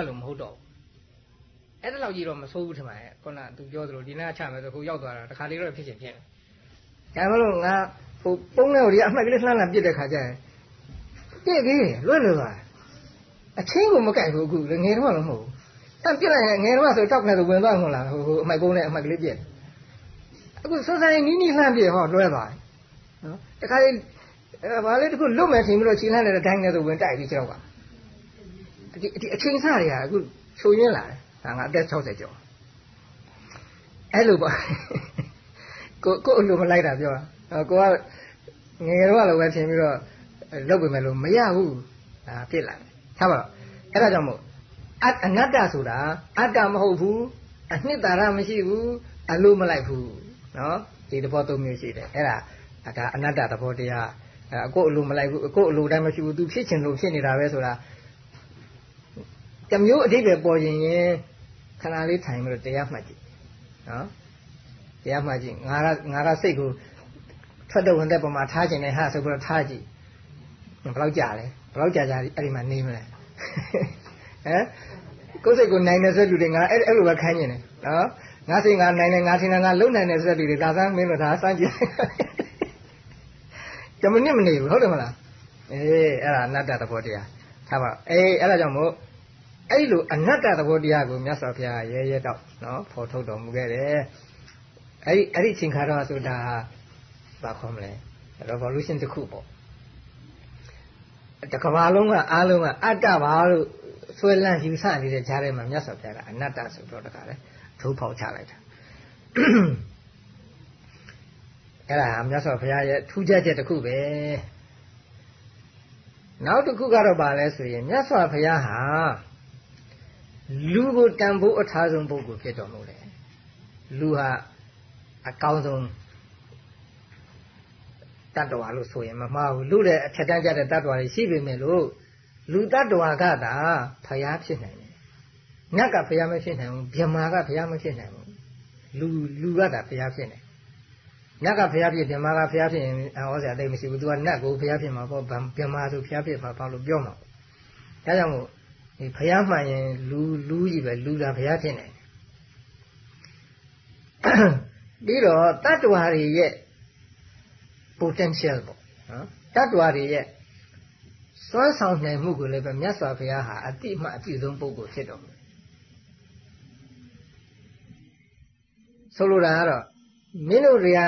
အဲ့လိုမဟုတ်တော့အဲ့ဒါလောက်ကြီးတော့မဆိုးဘူးထင်ပါရဲ့ခုနကသူပြောသလိုဒီနားချမယ်ဆိုခုရောက်သွားတာတခါလေးတော့ဖြစ်ချင်ဖြစ်တယ်ဒါမှမဟုတ်ငါဟိုပုံးတဲ့ဟိုဒီအမှတ်ကလေးလှမ်းလှမ်းပြစ်တဲ့ခါကျရင်ပြစ်ပြီးလွတ်လွတ်သွားအချင်းကိုမကြိုက်ဘူးအခုငယ်တော့လည်းမဟုတ်ဘူးတန်ပြစ်လိုက်ရင်ငယ်တော့ဆိုတောက်နေဆိုဝင်သွားမှလားဟိုအမှတ်ပုံးနဲ့အမှတ်ကလေးပြစ်အခုစောစောနီးနီးလှမ်းပြစ်ဟောလွဲသွားနော်တခါလေးအဲဘာလဲတခုလွတ်မယ်ထင်ပြီးတော့ခြေလှမ်းနေတဲ့တိုင်းနဲ့ဆိုဝင်တိုက်ပြီးကြောက်ပါ ဒီအချိန်စတွေကအခုချိုရင်းလာတယ်ဒါငါအသက်60ကျော်အဲ့လိုပေါ့ကိုကိုအလိုမလိုက်တာပြောတာကိုကငယ်တော့လည်းပဲထင်ပြီးတော့လုပ်ပေမဲ့လို့မရဘူးဒါဖြစ်လာတယ်ထားပါတော့အဲ့ဒါကြောင့်မို့အနတ္တဆိုတာအတ္တမဟုတ်ဘူးအနှစ်သာရမရှိဘူးအလိုမလိုက်ဘူးနော်ဒီသဘောသုံးမျိုးရှိတယ်အဲ့ဒါဒါအနတ္တသဘောတရားအကိုအလိုမလိုက်ဘူးအကိုအလိုတိုင်းမရှိဘူး तू ဖြစ်ချင်လို့ဖြစ်နေတာပဲဆိုတာ တမျိုးအတိတ်ပဲပေါ်ရင်ရင်ခဏလေးထိုင်ပြီးတော့တရားမှတ်ကြည့်နော်တရားမှတ်ကြည့်ငါကငါကစိတ်ကိုထွက်တဲ့ဝင်တဲ့ပုံမှာထားခြင်းနဲ့ဟာဆိုပြီးတော့ထားကြည့်ဘယ်လောက်ကြာလဲဘယ်လောက်ကြာကြာအဲ့ဒီမှာနေမလဲဟမ်ကိုယ်စိတ်ကိုနိုင်နေဆိုလူတွေငါအဲ့အဲ့လိုပဲခိုင်းနေတယ်နော်ငါစိတ်ငါနိုင်နေငါထင်တယ်ငါလုံနိုင်နေဆိုလူတွေဒါသမ်းမင်းတို့ဒါစမ်းကြည့်ကြမနစ်မနေဘူးဟုတ်တယ်မလားအေးအဲ့ဒါအနတ္တသဘောတရားထားပါအေးအဲ့ဒါကြောင့်မို့ အဲ့လိုအနတ္တသဘောတရားကိုမြတ်စွာဘုရားရဲရဲတော့နော်ဖော်ထုတ်တော်မူခဲ့တယ်အဲ့ဒီအဲ့ဒီချိန်ခါတော့ဆိုတာဘာခေါ်မလဲ revolution တစ်ခုပေါ့တကဘာလုံးကအားလုံးကအတ္တပါလို့ဆွဲလန့်ယူဆနေတဲ့ကြားထဲမှာမြတ်စွာဘုရားကအနတ္တဆိုတော့တခါလဲထိုးဖောက်ချလိုက်တာအဲ့ဒါမြတ်စွာဘုရားရဲ့ထူးခြားချက်တစ်ခုပဲနောက်တစ်ခုကတော့ပါလဲဆိုရင်မြတ်စွာဘုရားဟာ လူကိုတန်ဖိုးအထားဆုံးပုဂ္ဂိုလ်ဖြစ်တော်မူတယ်လူဟာအကောင်းဆုံးတတ္တဝါလို့ဆိုရင်မမှားဘူးလူတဲ့အထက်တန်းကြတဲ့တတ္တဝါတွေရှိပေမဲ့လို့လူတတ္တဝါကသာဖျားဖြစ်နိုင်တယ်။နတ်ကဖျားမဖြစ်နိုင်ဘူး။ဗြဟ္မာကဖျားမဖြစ်နိုင်ဘူး။လူလူကသာဖျားဖြစ်နိုင်။နတ်ကဖျားဖြစ်ဗြဟ္မာကဖျားဖြစ်ရင်ဩစရာတိတ်မရှိဘူး။ तू ကနတ်ကိုဖျားဖြစ်မှာပေါ့ဗြဟ္မာဆိုဖျားဖြစ်မှာပေါ့လို့ပြောမှာ။ဒါကြောင့်မို့ ဒီဖျားမှန်ရင်လူလူကြီးပဲလူသာဖျားဖြစ်နိုင်တယ်။ပြီးတော့တတ္တဝါတွေရဲ့ potential ပေါ့နော်တတ္တဝါတွေရဲ့စွမ်းဆောင်နိုင်မှုကိုလည်းပဲမြတ်စွာဘုရားဟာအတိအမှအပြည့်ဆုံးပုဂ္ဂိုလ်ဖြစ်တော်မူဆိုလိုတာကတော့မင်းတို့တွေက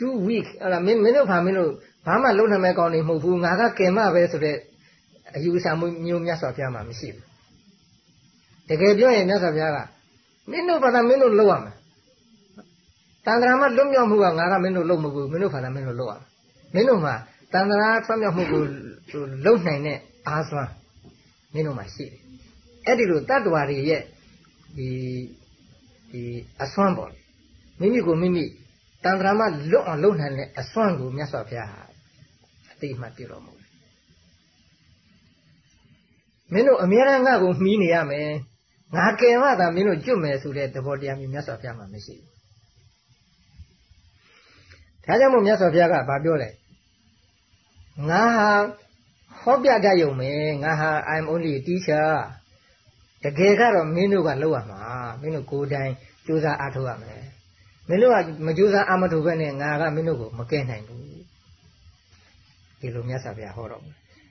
too weak အဲ့ဒါမင်းမင်းတို့ဘာမင်းတို့ဘာမှလုံးနိုင်မဲ့ကောင်းနေမဟုတ်ဘူးငါကကယ်မပဲဆိုတဲ့ အယူဆမှုမျိုးမြတ်စွာဘုရားမှာမရှိဘူးတကယ်ပြောရင်မြတ်စွာဘုရားကမင်းတို့ဘာသာမင်းတို့လုပ်ရမယ်တန်ត្រာမလွတ်မြောက်မှုကငါကမင်းတို့လုပ်မဟုတ်ဘူးမင်းတို့ဘာသာမင်းတို့လုပ်ရမယ်မင်းတို့မှာတန်ត្រာဆွမြောက်မှုကိုလုံနိုင်တဲ့အားစွမ်းမင်းတို့မှာရှိတယ်အဲ့ဒီလိုတတ္တဝါတွေရဲ့ဒီဒီအစွမ်းပေါ့မိမိကိုမိမိတန်ត្រာမလွတ်အောင်လုပ်နိုင်တဲ့အစွမ်းကိုမြတ်စွာဘုရားဟာအတိအမှတ်ပြုတော်မူတယ် မင်းတို့အမြဲတမ်းငါ့ကိုမှီးနေရမယ်ငါကယ်မှသာမင်းတို့ကျွတ်မယ်ဆိုတဲ့သဘောတရားမျိုးမြတ်စွာဘုရားမှာမရှိဘူးဒါကြောင့်မို့မြတ်စွာဘုရားကဗာပြောတယ်ငါဟာဟောပြတတ်ရုံပဲငါဟာ I'm only a teacher တကယ်ကတော့မင်းတို့ကလောက်ရမှာမင်းတို့ကိုယ်တိုင်ကြိုးစားအားထုတ်ရမယ်မင်းတို့ကမကြိုးစားအားမထုတ်ဘဲနဲ့ငါကမင်းတို့ကိုမကဲနိုင်ဘူးဒီလိုမြတ်စွာဘုရားဟောတော့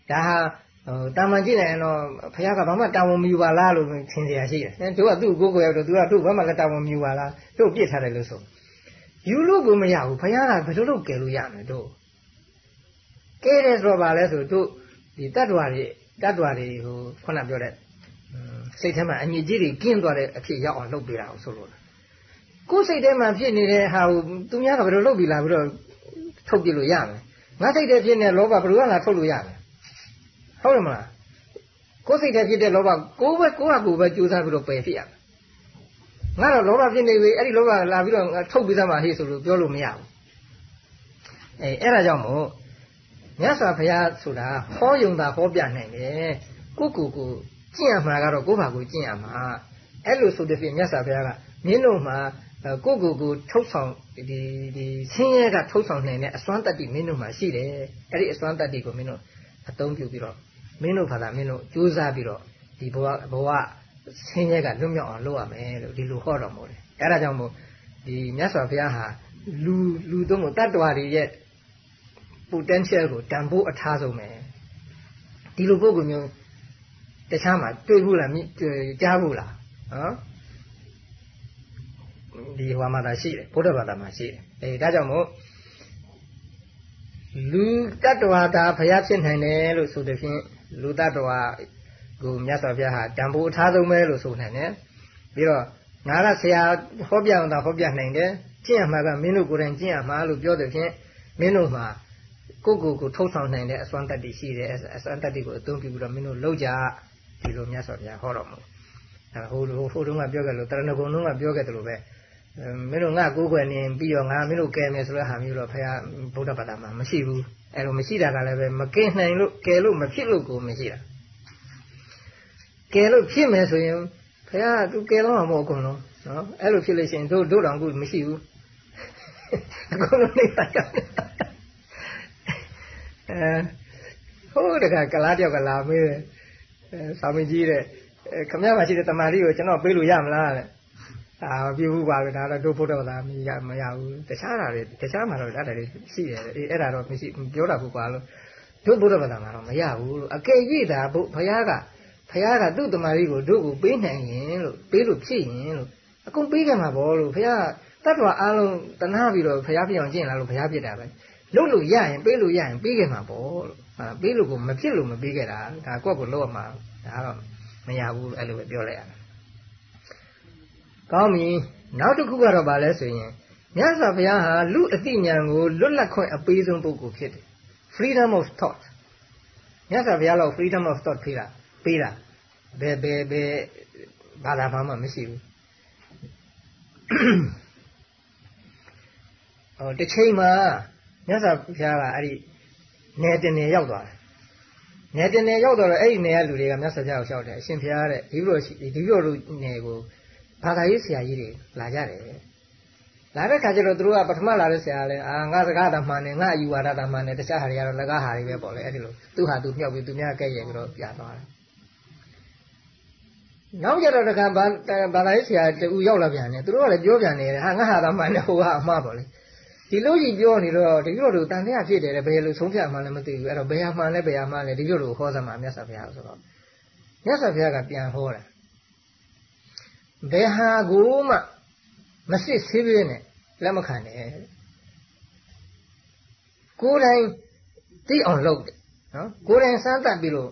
ဒါဟာ ဟိုတာမန်ကြည့်လိုက်ရင်တော့ဘုရားကဘာမှတာဝန်မယူပါလားလို့ထင်เสียရှိတယ်သူကသူ့ကိုယ်ကိုယ်ရောက်တော့သူကသူ့ဘာမှလည်းတာဝန်မယူပါလားသူ့ပြစ်ထားတယ်လို့ဆိုယူလို့ကိုမရဘူးဘုရားကဘယ်လိုလုပ်ကယ်လို့ရမလဲတို့ကဲတယ်ဆိုတော့ဗာလဲဆိုတို့ဒီတတ္တဝါတွေတတ္တဝါတွေဟိုခုနပြောတဲ့စိတ်ထဲမှာအညစ်အကြေးတွေကင်းသွားတဲ့အဖြစ်ရောက်အောင်လုပ်ပေးတာကိုဆိုလို့ကိုယ်စိတ်ထဲမှာဖြစ်နေတဲ့ဟာကိုသူများကဘယ်လိုလုပ်ပြီးလာပြီးတော့ထုတ်ပြလို့ရမလဲငါစိတ်ထဲဖြစ်နေတဲ့လောဘဘယ်လိုကလာထုတ်လို့ရမလဲ ဟုတ်တယ်မလားကိုယ်စိတ်ထဲဖြစ်တဲ့လောဘကိုယ်ပဲကိုယ့်ဟာကိုယ်ပဲကြိုးစားပြီးတော့ပယ်ဖြစ်ရမယ်ငါတော့လောဘဖြစ်နေပြီအဲ့ဒီလောဘလာပြီးတော့ထုတ်ပြီးသားမှဟေ့ဆိုလို့ပြောလို့မရဘူးအဲအဲ့ဒါကြောင့်မို့မြတ်စွာဘုရားဆိုတာဟောယုံတာဟောပြနိုင်တယ်ကိုကိုကိုကျင့်ရမှာကတော့ကိုယ့်ဘာကိုကျင့်ရမှာအဲ့လိုဆိုတဲ့ဖြင့်မြတ်စွာဘုရားကမင်းတို့မှာကိုကိုကိုထုတ်ဆောင်ဒီဒီဆင်းရဲကထုတ်ဆောင်နိုင်တဲ့အစွမ်းတတ္တိမင်းတို့မှာရှိတယ်အဲ့ဒီအစွမ်းတတ္တိကိုမင်းတို့အသုံးပြုပြီးတော့ မင်းတို့ဘာသာမင်းတို့ကြိုးစားပြီးတော့ဒီဘဝဘဝဆင်းရဲကလွတ်မြောက်အောင်လုပ်ရမယ်လို့ဒီလိုဟောတော်မူတယ်အဲဒါကြောင့်မို့ဒီမြတ်စွာဘုရားဟာလူလူသုံးကိုတတ္တဝါတွေရဲ့ potential ကိုတန်ဖိုးအထားဆုံးပဲဒီလိုပုဂ္ဂိုလ်မျိုးတခြားမှာတွေ့ဘူးလားကြားဘူးလားနော်ဒီဟောမှာသာရှိတယ်ဘုဒ္ဓဘာသာမှာရှိတယ်အဲဒါကြောင့်မို့လူတ attva သာဘုရားဖြစ်နိုင်တယ်လို့ဆိုတဲ့ဖြင့် လူတ attva ကိုမြတ်စွာဘုရားဟာတန်ဖိုးအထားဆုံးပဲလို့ဆိုနိုင်တယ်ပြီးတော့ငါကဆရာဟောပြအောင်သာဟောပြနိုင်တယ်ကျင့်ရမှာကမင်းတို့ကိုယ်တိုင်ကျင့်ရမှာလို့ပြောတဲ့ဖြင့်မင်းတို့မှာကိုယ့်ကိုယ်ကိုထုတ်ဆောင်နိုင်တဲ့အစွမ်းတတ္တိရှိတယ်အစွမ်းတတ္တိကိုအသုံးပြုပြီးတော့မင်းတို့လောက်ကြဒီလိုမြတ်စွာဘုရားဟောတော်မူအဲဟိုဟိုတုန်းကပြောခဲ့လို့တရဏဂုံတုန်းကပြောခဲ့တယ်လို့ပဲ မင်းတို့ငါကိုးကွယ်နေပြီးတော့ငါမင်းတို့ကယ်မယ်ဆိုတဲ့ဟာမျိုးတော့ဖခင်ဗုဒ္ဓဘာသာမှာမရှိဘူးအဲလိုမရှိတာကလည်းပဲမကင်းနိုင်လို့ကယ်လို့မဖြစ်လို့ကိုမရှိတာကယ်လို့ဖြစ်မယ်ဆိုရင်ဖခင်ကသူကယ်တော့မှာမဟုတ်ကုန်လုံးနော်အဲ့လိုဖြစ်လို့ရှိရင်တို့တို့တောင်ခုမရှိဘူးအကုန်လုံးနေပါတော့အဲဟိုတကကလားတယောက်ကလာမေးတယ်အဲစာမင်းကြီးတဲ့ခမရမှာရှိတဲ့တမာရီကိုကျွန်တော်ပေးလို့ရမလားတဲ့ အာမပြဘူးပါပဲဒါတော့တို့ဘုဒ္ဓဘာသာမရမရဘူးတခြားတာတွေတခြားမှာတော့ဒါတွေရှိတယ်အေးအဲ့ဒါတော့မရှိပြောတာဘူးကွာလို့တို့ဘုဒ္ဓဘာသာမှာတော့မရဘူးလို့အကယ်၍သာဘုရားကဘုရားကသူ့တမာရီကိုတို့ကိုပေးနိုင်ရင်လို့ပေးလို့ဖြစ်ရင်လို့အကုန်ပေးကြမှာပေါ့လို့ဘုရားတတ်တော်အားလုံးတနာပြီးတော့ဘုရားပြအောင်ကျင့်လာလို့ဘုရားပြတာပဲလုပ်လို့ရရင်ပေးလို့ရရင်ပေးခဲ့မှာပေါ့လို့ဟာပေးလို့ကိုမဖြစ်လို့မပေးခဲ့တာဒါကိုယ့်ကိုလောက်ရမှာဒါတော့မရဘူးအဲ့လိုပဲပြောလိုက်ရတယ် ကောင်းပြီနောက်တစ်ခုကတော့ဗာလဲဆိုရင်မြတ်စွာဘုရားဟာလူအသိဉာဏ်ကိုလွတ်လပ်ခွင့်အပေးဆုံးပုဂ္ဂိုလ်ဖြစ်တယ် freedom of thought မြတ်စွာဘုရားလောက် freedom of thought ပေးတာပေးတာဘယ်ဘယ်ဘယ်ဘာသာမှမရှိဘူးဟောတစ်ချိန်မှာမြတ်စွာဘုရားကအဲ့ဒီနယ်တင်နယ်ရောက်သွားတယ်နယ်တင်နယ်ရောက်တော့အဲ့ဒီနယ်ကလူတွေကမြတ်စွာဘုရားကိုလျှောက်တယ်အရှင်ဘုရားတဲ့ဒီလိုဒီလိုလူနယ်ကို ဘာသာရေးဆရာကြီးတွေလာကြတယ်လာတဲ့ခါကျတော့သူတို့ကပထမလာတဲ့ဆရာလဲအာငါစကားတာမှန်တယ်ငါအယူဝါဒတာမှန်တယ်တခြားဟာတွေကတော့လကားဟာတွေပဲပေါ့လေအဲ့ဒီလိုသူဟာသူမြောက်ပြီးသူများကဲ့ရဲ့ပြီးတော့ပြသွားတယ်နောက်ကြတော့တခါဘာဘာသာရေးဆရာတူရောက်လာပြန်တယ်သူတို့ကလည်းပြောပြန်နေတယ်ဟာငါဟာတာမှန်တယ်ဟိုကအမှားပေါ့လေဒီလိုကြီးပြောနေတော့ဒီလိုလိုတန်တရားဖြစ်တယ်ဘယ်လိုဆုံးဖြတ်မှလည်းမသိဘူးအဲ့တော့ဘယ်ဟာမှန်လဲဘယ်ဟာမှန်လဲဒီလိုလိုဟောသမှာမြတ်စွာဘုရားဆိုတော့မြတ်စွာဘုရားကပြန်ဟောတယ် ဘယ်ဟာကိုမှမစစ်ဆေးပြနဲ့လက်မခံနဲ့ကိုယ်တိုင်သိအောင်လုပ်တယ်နော်ကိုယ်တိုင်စမ်းသပ်ပြီးလို့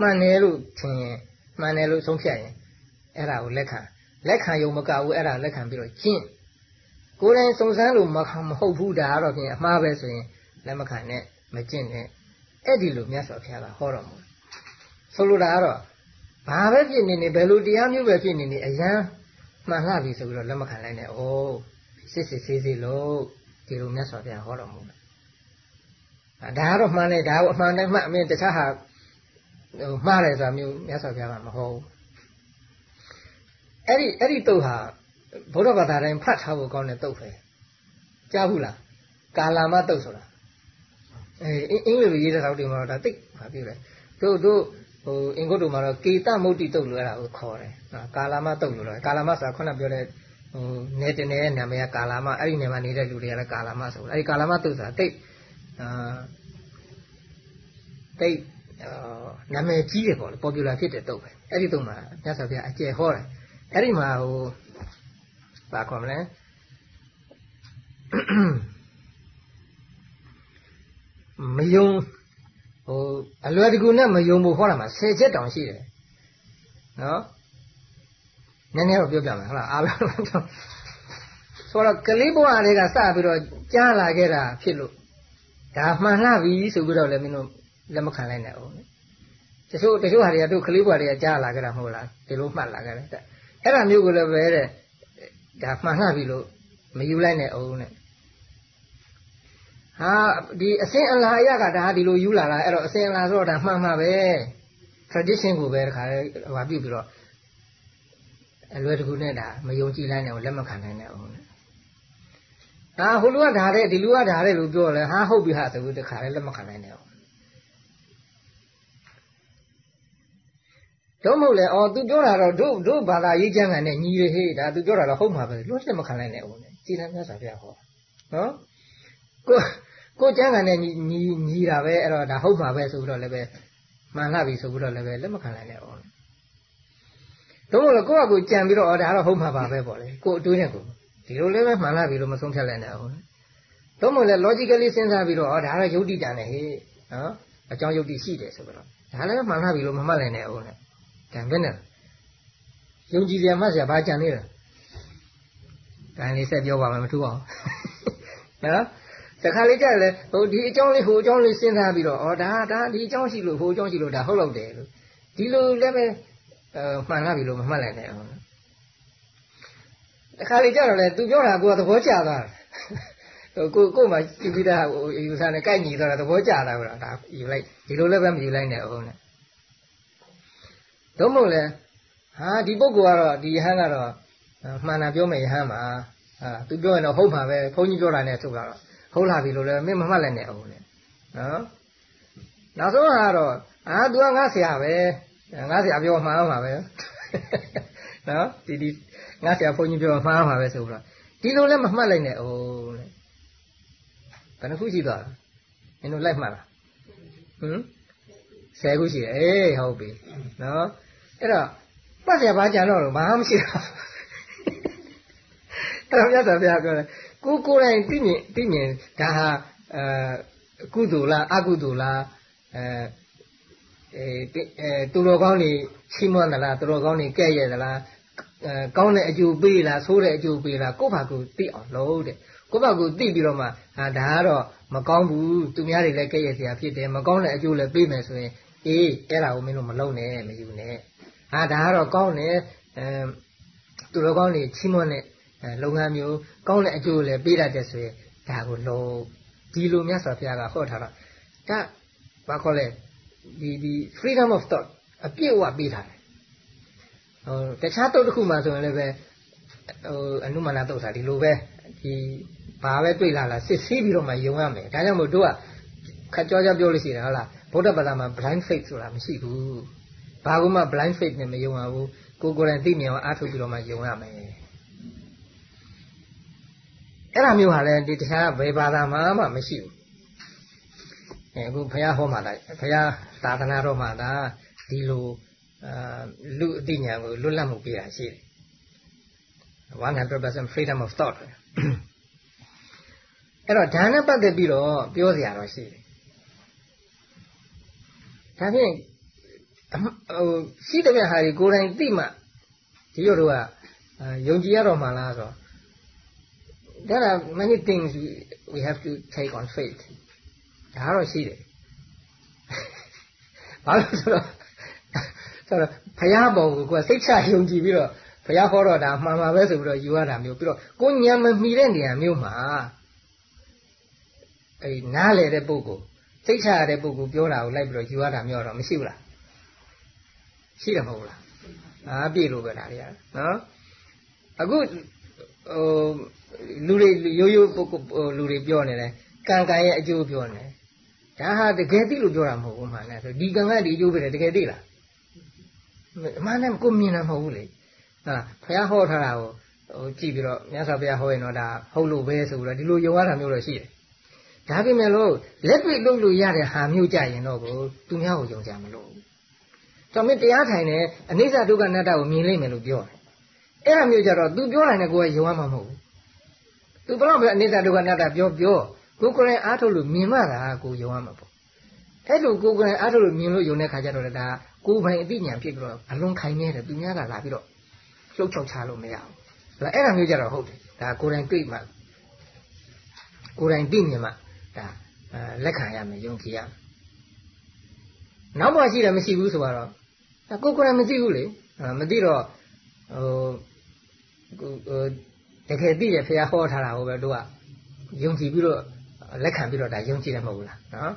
မှန်တယ်လို့ထင်ရင်မှန်တယ်လို့ဆုံးဖြတ်ရင်အဲ့ဒါကိုလက်ခံလက်ခံယုံမကဘူးအဲ့ဒါလက်ခံပြီးတော့ကျင့်ကိုယ်တိုင်စုံစမ်းလို့မမဟုတ်ဘူးဒါကတော့ပြင်အမှားပဲဆိုရင်လက်မခံနဲ့မကျင့်နဲ့အဲ့ဒီလိုမြတ်စွာဘုရားကဟောတော်မူဆိုလိုတာကတော့ ဘာပဲဖြစ်နေနေဘယ်လိုတရားမျိုးပဲဖြစ်နေနေအရန်မှန်လှပြီဆိုပြီးတော့လက်မခံလိုက်နဲ့။အိုးစစ်စစ်ဆေးဆေးလို့ဒီလိုမြတ်စွာဘုရားဟောတော်မူတယ်။ဒါကတော့မှန်တယ်ဒါကိုအမှန်တိုင်းမှအမင်းတခြားဟာဟိုမှားတယ်ဆိုတာမျိုးမြတ်စွာဘုရားကမဟုတ်ဘူး။အဲ့ဒီအဲ့ဒီတုတ်ဟာဘုရားဘာသာတိုင်းဖတ်ထားဖို့ကောင်းတဲ့တုတ်ပဲ။ကြားဘူးလား။ကာလာမတုတ်ဆိုတာ။အဲအင်္ဂလိပ်လိုရေးတဲ့တောက်တွေမှာတော့ဒါသိဘာပြောလဲ။တို့တို့ ဟိုအင်္ဂုတ္တမှာတော့ကေတမုတ်တိတုတ်လို့အဲ့ဒါကိုခေါ်တယ်နော်ကာလာမတုတ်လို့တော့ကာလာမဆိုတာခုနပြောတဲ့ဟိုနေတနေရဲ့နာမည်ကကာလာမအဲ့ဒီနေမှာနေတဲ့လူတွေကလည်းကာလာမဆိုအဲ့ဒီကာလာမတုတ်ဆိုတာတိတ်အာတိတ်အာနာမည်ကြီးတယ်ပေါ့လေ popular ဖြစ်တဲ့တုတ်ပဲအဲ့ဒီတုတ်မှာမြတ်စွာဘုရားအကျယ်ဟောတယ်အဲ့ဒီမှာဟိုဘာခေါ်မလဲမယုံ ဟိုအလွယ်တကူနဲ့မယုံဘူးဟောတာမှာ10ချက်တောင်ရှိတယ်နော်နည်းနည်းတော့ပြောပြမယ်ဟုတ်လားအားလုံးဆိုတော့ကလေးဘဝတွေကစပြီးတော့ကြားလာခဲ့တာဖြစ်လို့ဒါမှန်လှပြီဆိုပြီးတော့လည်းမင်းတို့လက်မခံလိုက်နဲ့အောင်တချို့တချို့ဟာတွေကတို့ကလေးဘဝတွေကကြားလာခဲ့တာမဟုတ်လားဒီလိုမှတ်လာခဲ့တယ်အဲ့ဒါမျိုးကိုလည်းပဲတဲ့ဒါမှန်လှပြီလို့မယူလိုက်နဲ့အောင်နဲ့ ဟာဒီအစင်အလာအရကဒါဒီလိုယူလာတာအဲ့တော့အစင်အလာဆိုတော့ဒါမှန်မှာပဲ tradition ကိုပဲတခါလေဟိုပြုပြီးတော့အလွယ်တကူနဲ့ဒါမယုံကြည်လိုက်နဲ့လက်မခံနိုင်နဲ့အောင်ဟာဟိုလူကဒါတဲ့ဒီလူကဒါတဲ့လို့ပြောလဲဟာဟုတ်ပြီဟာဆိုပြီးတခါလေလက်မခံနိုင်နဲ့အောင်တော့မဟုတ်လေအော် तू ပြောတာတော့တို့တို့ဘာသာရေးကျမ်းဂန်နဲ့ညီရဟေးဒါ तू ပြောတာတော့ဟုတ်မှာပဲလွတ်လက်မခံနိုင်နဲ့ဦးနဲ့ကြည်လန်းမြတ်စွာဘုရားဟောနော် ကိုကိုကျမ်းဂန်နဲ့ညီညီညီတာပဲအဲ့တော့ဒါဟုတ်မှာပဲဆိုပြီးတော့လည်းပဲမှန်လာပြီဆိုပြီးတော့လည်းပဲလက်မခံနိုင်နဲ့ဦးတော့မဟုတ်လေကိုကကိုကြံပြီးတော့အော်ဒါတော့ဟုတ်မှာပါပဲပေါ့လေကိုအတွေးနဲ့ကိုဒီလိုလည်းပဲမှန်လာပြီလို့မဆုံးဖြတ်လိုက်နဲ့ဦးတော့မဟုတ်လေ logically စဉ်းစားပြီးတော့အော်ဒါတော့ယုတ်တိတန်တယ်ဟေးနော်အကြောင်းယုတ်တိရှိတယ်ဆိုပြီးတော့ဒါလည်းမှန်လာပြီလို့မမှတ်လိုက်နဲ့ဦးနဲ့ကံပဲနဲ့ယုံကြည်စရာမှတ်စရာဘာကြံနေလဲကံလေးဆက်ပြောပါမယ်မထူးအောင်နော် တခါလေးကြလဲဟိုဒီအကြောင်းလေးဟိုအကြောင်းလေးစဉ်းစားပြီးတော့ဩဒါဒါဒီအကြောင်းရှိလို့ဟိုအကြောင်းရှိလို့ဒါဟုတ်လို့တယ်လို့ဒီလိုလည်းပဲအဲမှန်လာပြီလို့မမှတ်လိုက်နဲ့အောင်တခါလေးကြတော့လေသူပြောတာကိုကသဘောကျသွားတယ်ဟိုကိုကိုမှကြည့်ပြီးသားဟိုယူဆနဲ့ကြိုက်ညီသွားတာသဘောကျတာဟုတ်လားဒါယူလိုက်ဒီလိုလည်းပဲမယူလိုက်နဲ့အောင်နဲ့သို့မဟုတ်လဲဟာဒီပုဂ္ဂိုလ်ကတော့ဒီယဟန်ကတော့မှန်တာပြောမယ်ယဟန်မှာဟာသူပြောရင်တော့ဟုတ်မှာပဲဘုန်းကြီးပြောတာနဲ့ဆိုတော့ ဟုတ်လာပြီလို့လည်းမင်းမမှတ်လိုက်နဲ့အောင်နဲ့နော်နောက်ဆုံးကတော့အာ तू ကငါဆရာပဲငါဆရာပြောမှားမှာပဲနော်ဒီဒီငါဆရာဘုန်းကြီးပြောမှားမှာပဲဆိုတော့ဒီလိုလည်းမမှတ်လိုက်နဲ့အောင်တဲ့ဘယ်နှခုရှိသွားလဲမင်းတို့လိုက်မှတ်လားဟမ်ဆယ်ခုရှိတယ်အေးဟုတ်ပြီနော်အဲ့တော့ပတ်ရပါကြတော့ဘာမှမရှိတော့အဲ့တော့မြတ်စွာဘုရားပြောတယ် ကိုကိုယ်တိုင်သိမြင်သိမြင်ဒါဟာအဲကုသိုလ်လားအကုသိုလ်လားအဲအဲသူတော်ကောင်းတွေရှိမွန်းသလားသူတော်ကောင်းတွေကဲ့ရဲ့သလားအဲကောင်းတဲ့အကျိုးပေးလားဆိုးတဲ့အကျိုးပေးလားကိုယ့်ဘာကိုသိအောင်လုပ်တဲ့ကိုယ့်ဘာကိုသိပြီးတော့မှဟာဒါကတော့မကောင်းဘူးသူများတွေလည်းကဲ့ရဲ့စရာဖြစ်တယ်မကောင်းတဲ့အကျိုးလည်းပေးမယ်ဆိုရင်အေးအဲ့ဒါကိုမင်းတို့မလုပ်နဲ့မယူနဲ့ဟာဒါကတော့ကောင်းတယ်အဲသူတော်ကောင်းတွေချီးမွမ်းတဲ့ လုပ်ငန်းမျိုးကောင်းတဲ့အကျိုးလည်းပေးတတ်တယ်ဆိုရင်ဒါကိုလုံးဒီလိုမြတ်စွာဘုရားကဟောထားတာဒါဘာခေါ်လဲဒီဒီ freedom of thought အပြည့်အဝပေးထားတယ်ဟိုတခြားတုတ်တစ်ခုမှဆိုရင်လည်းပဲဟိုအနုမနာတုတ်တာဒီလိုပဲဒီဘာပဲတွေ့လာလားစစ်ဆေးပြီးတော့မှယုံရမယ်ဒါကြောင့်မို့တို့ကခက်ကြောကြောပြောလို့ရှိတယ်ဟုတ်လားဗုဒ္ဓဘာသာမှာ blind faith ဆိုတာမရှိဘူးဘာကူမှ blind faith နဲ့မယုံရဘူးကိုကိုယ်တိုင်သိမြင်အောင်အားထုတ်ပြီးတော့မှယုံရမယ် အဲ့ဒါမျိုးဟာလည်းဒီတရားဘယ်ဘာသာမှမှမရှိဘူးအဲအခုဘုရားဟောမှာလားဘုရားသာသနာတော်မှာဒါဒီလိုအာလူအသိဉာဏ်ကိုလွတ်လပ်မှုပေးတာရှိတယ်100% freedom of thought အဲ့တော့ဒါနဲ့ပတ်သက်ပြီးတော့ပြောစရာတော့ရှိတယ်ဒါဖြင့်ဟိုရှိတဲ့ဟာတွေကိုယ်တိုင်သိမှဒီလိုတော့ယုံကြည်ရတော့မှလားဆိုတော့ there are many things we, we have to take on faith ဒါတော့ရှိတယ်ဘာလို့ဆိုတော့ဆိုတော့ဘုရားပေါ်ကိုကိုယ်စိတ်ချယုံကြည်ပြီးတော့ဘုရားဟောတော့ဒါမှန်ပါပဲဆိုပြီးတော့ယူရတာမျိုးပြီးတော့ကိုညံမမီတဲ့နေရာမျိုးမှာအဲနားလေတဲ့ပုဂ္ဂိုလ်စိတ်ချရတဲ့ပုဂ္ဂိုလ်ပြောတာကိုလိုက်ပြီးတော့ယူရတာမျိုးတော့မရှိဘူးလားရှိတယ်မဟုတ်လားအာပြည့်လို့ပဲဒါတွေကနော်အခုဟို လူတွေရိုးရိုးပုဂ္ဂိုလ်လူတွေပြောနေတယ်ကံကံရဲ့အကျိုးပြောနေဒါဟာတကယ်သိလို့ပြောတာမဟုတ်ဘူးမှန်တယ်ဆိုဒီကံကဒီအကျိုးပဲတကယ်သိလားမှန်တယ်ကိုမြင်တာမဟုတ်ဘူးလေဟာဘုရားဟောထားတာကိုဟိုကြည့်ပြီးတော့မြတ်စွာဘုရားဟောရင်တော့ဒါဟုတ်လို့ပဲဆိုပြီးတော့ဒီလိုယုံရတာမျိုးတော့ရှိတယ်ဒါပေမဲ့လို့လက်တွေ့လုပ်လို့ရတဲ့ဟာမျိုးကြရင်တော့ကိုသူများကိုယုံကြမလို့တော်မင်းတရားထိုင်နေအနိစ္စဒုက္ခအနတ္တကိုမြင်လိမ့်မယ်လို့ပြောတယ်အဲ့ဒါမျိုးကြတော့ तू ပြောနိုင်တဲ့ကိုယ်ကယုံရမှာမဟုတ်ဘူး तू ဘယ်တော့မှအနိစ္စဒုက္ခအနတ္တပြောပြောကိုယ်ကိုယ်တိုင်အားထုတ်လို့မြင်မှသာကိုယုံရမှာပေါ့အဲ့လိုကိုယ်ကိုယ်တိုင်အားထုတ်လို့မြင်လို့ယုံတဲ့ခါကျတော့လေဒါကိုယ်ပိုင်အသိဉာဏ်ဖြစ်ပြီးတော့အလွန်ခိုင်နေတယ်သူများကလာပြီးတော့လှုပ်ချောက်ချလို့မရဘူးအဲ့ဒါမျိုးကြတော့ဟုတ်တယ်ဒါကိုယ်တိုင်တွေ့မှကိုယ်တိုင်သိမြင်မှဒါလက်ခံရမယ်ယုံကြည်ရမယ်နောက်မှရှိတယ်မရှိဘူးဆိုတော့ကိုယ်ကိုယ်တိုင်မသိဘူးလေမသိတော့ဟိုဟို တကယ်သိရဖះဟောထားတာဟိုပဲတို့ကယုံကြည်ပြီးတော့လက်ခံပြီးတော့ဒါယုံကြည်တယ်မဟုတ်ဘူးလားနော်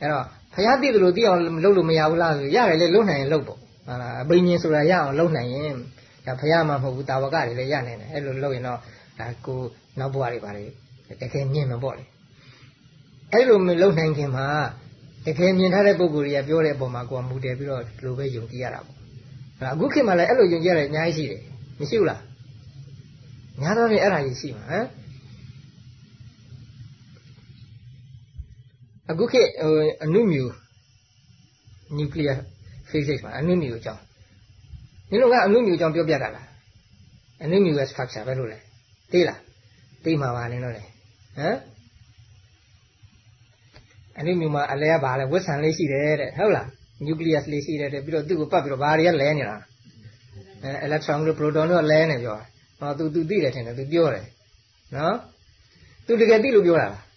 အဲ့တော့ဖះသိတယ်လို့သိအောင်လုပ်လို့မရဘူးလားဆိုရတယ်လေလုပ်နိုင်ရင်လုပ်ပေါ့ဟာလားအပိညာဆိုတာရအောင်လုပ်နိုင်ရင်ဒါဖះမှမဟုတ်ဘူးတာဝကတွေလည်းရနိုင်တယ်အဲ့လိုလုပ်ရင်တော့ဒါကိုနောက်ဘဝတွေပါလေတကယ်မြင်မှာပေါ့လေအဲ့လိုမလုပ်နိုင်ခင်မှာတကယ်မြင်ထားတဲ့ပုဂ္ဂိုလ်တွေကပြောတဲ့အပေါ်မှာကိုယ်ကမူတည်ပြီးတော့ဒီလိုပဲယုံကြည်ရတာပေါ့အခုခေတ်မှာလည်းအဲ့လိုယုံကြည်ရတယ်အများကြီးရှိတယ်မရှိဘူးလား များသောဖြင့်အဲ့ဒါကြီးရှိမှာဟမ်အခုခေတ်ဟိုအနုမြူ nuclear physics မှာအနုမြူအကြောင်းဒီလိုကအနုမြူအကြောင်းပြောပြတာလားအနုမြူရဲ့ structure ပဲလို့လဲသိလားသိမှာပါနင်တို့လေဟမ်အနုမြူမှာအလဲကဘာလဲဝက်ဆန်လေးရှိတယ်တဲ့ဟုတ်လား nucleus လေးရှိတယ်တဲ့ပြီးတော့သူ့ကိုပတ်ပြီးတော့ဘာတွေကလဲနေတာအဲ electron တို့ proton တို့လဲနေပြော ဟော तू तू သိတယ်ထင်တယ် तू ပြောတယ်နော် तू တကယ်သိလို့ပြောတာလား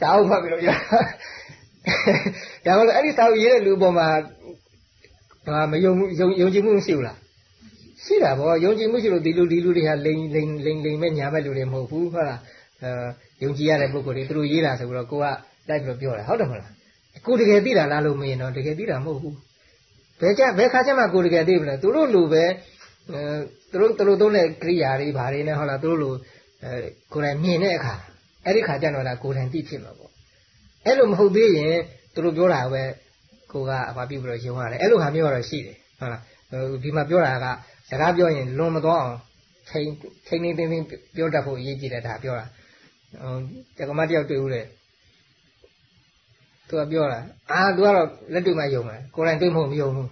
စာအုပ်ဖတ်ပြီးတော့ပြောဒါမှမဟုတ်အဲ့ဒီစာအုပ်ရေးတဲ့လူပေါ်မှာဟာမယုံယုံယုံကြည်မှုမရှိဘူးလားရှိတာဗောယုံကြည်မှုရှိလို့ဒီလူဒီလူတွေဟာလိန်လိန်လိန်လိန်မဲ့ညာမဲ့လူတွေမဟုတ်ဘူးဟုတ်လားအဲယုံကြည်ရတဲ့ပုဂ္ဂိုလ်တွေသူတို့ရေးတာဆိုပြီးတော့ကိုကလိုက်ပြီးတော့ပြောတယ်ဟုတ်တယ်မဟုတ်လားကိုတကယ်သိတာလားလို့မင်းတော့တကယ်သိတာမဟုတ်ဘူးဘယ်ကြဘယ်ခါကျမှကိုတကယ်သိမလဲသူတို့လူပဲ အဲသူတို့သူတို့သုံးတဲ့ကိရိယာတွေဘာတွေနဲ့ဟုတ်လားသူတို့လူအဲကိုယ်တိုင်မြင်တဲ့အခါအဲ့ဒီခါကျတော့လားကိုယ်တိုင်သိဖြစ်မှာပေါ့အဲ့လိုမဟုတ်သေးရင်သူတို့ပြောတာပဲကိုကဘာပြုပြီးတော့ယုံရတယ်အဲ့လိုဟာမျိုးကတော့ရှိတယ်ဟုတ်လားဒီမှာပြောတာကစကားပြောရင်လွန်မသွားအောင်ချိန်ချိန်နေတင်းတင်းပြောတတ်ဖို့အရေးကြီးတယ်ဒါပြောတာဟိုတက္ကမတယောက်တွေ့ဦးတယ်သူကပြောတာအာသူကတော့လက်တွေ့မှယုံတယ်ကိုယ်တိုင်တွေ့မဟုတ်မယုံဘူး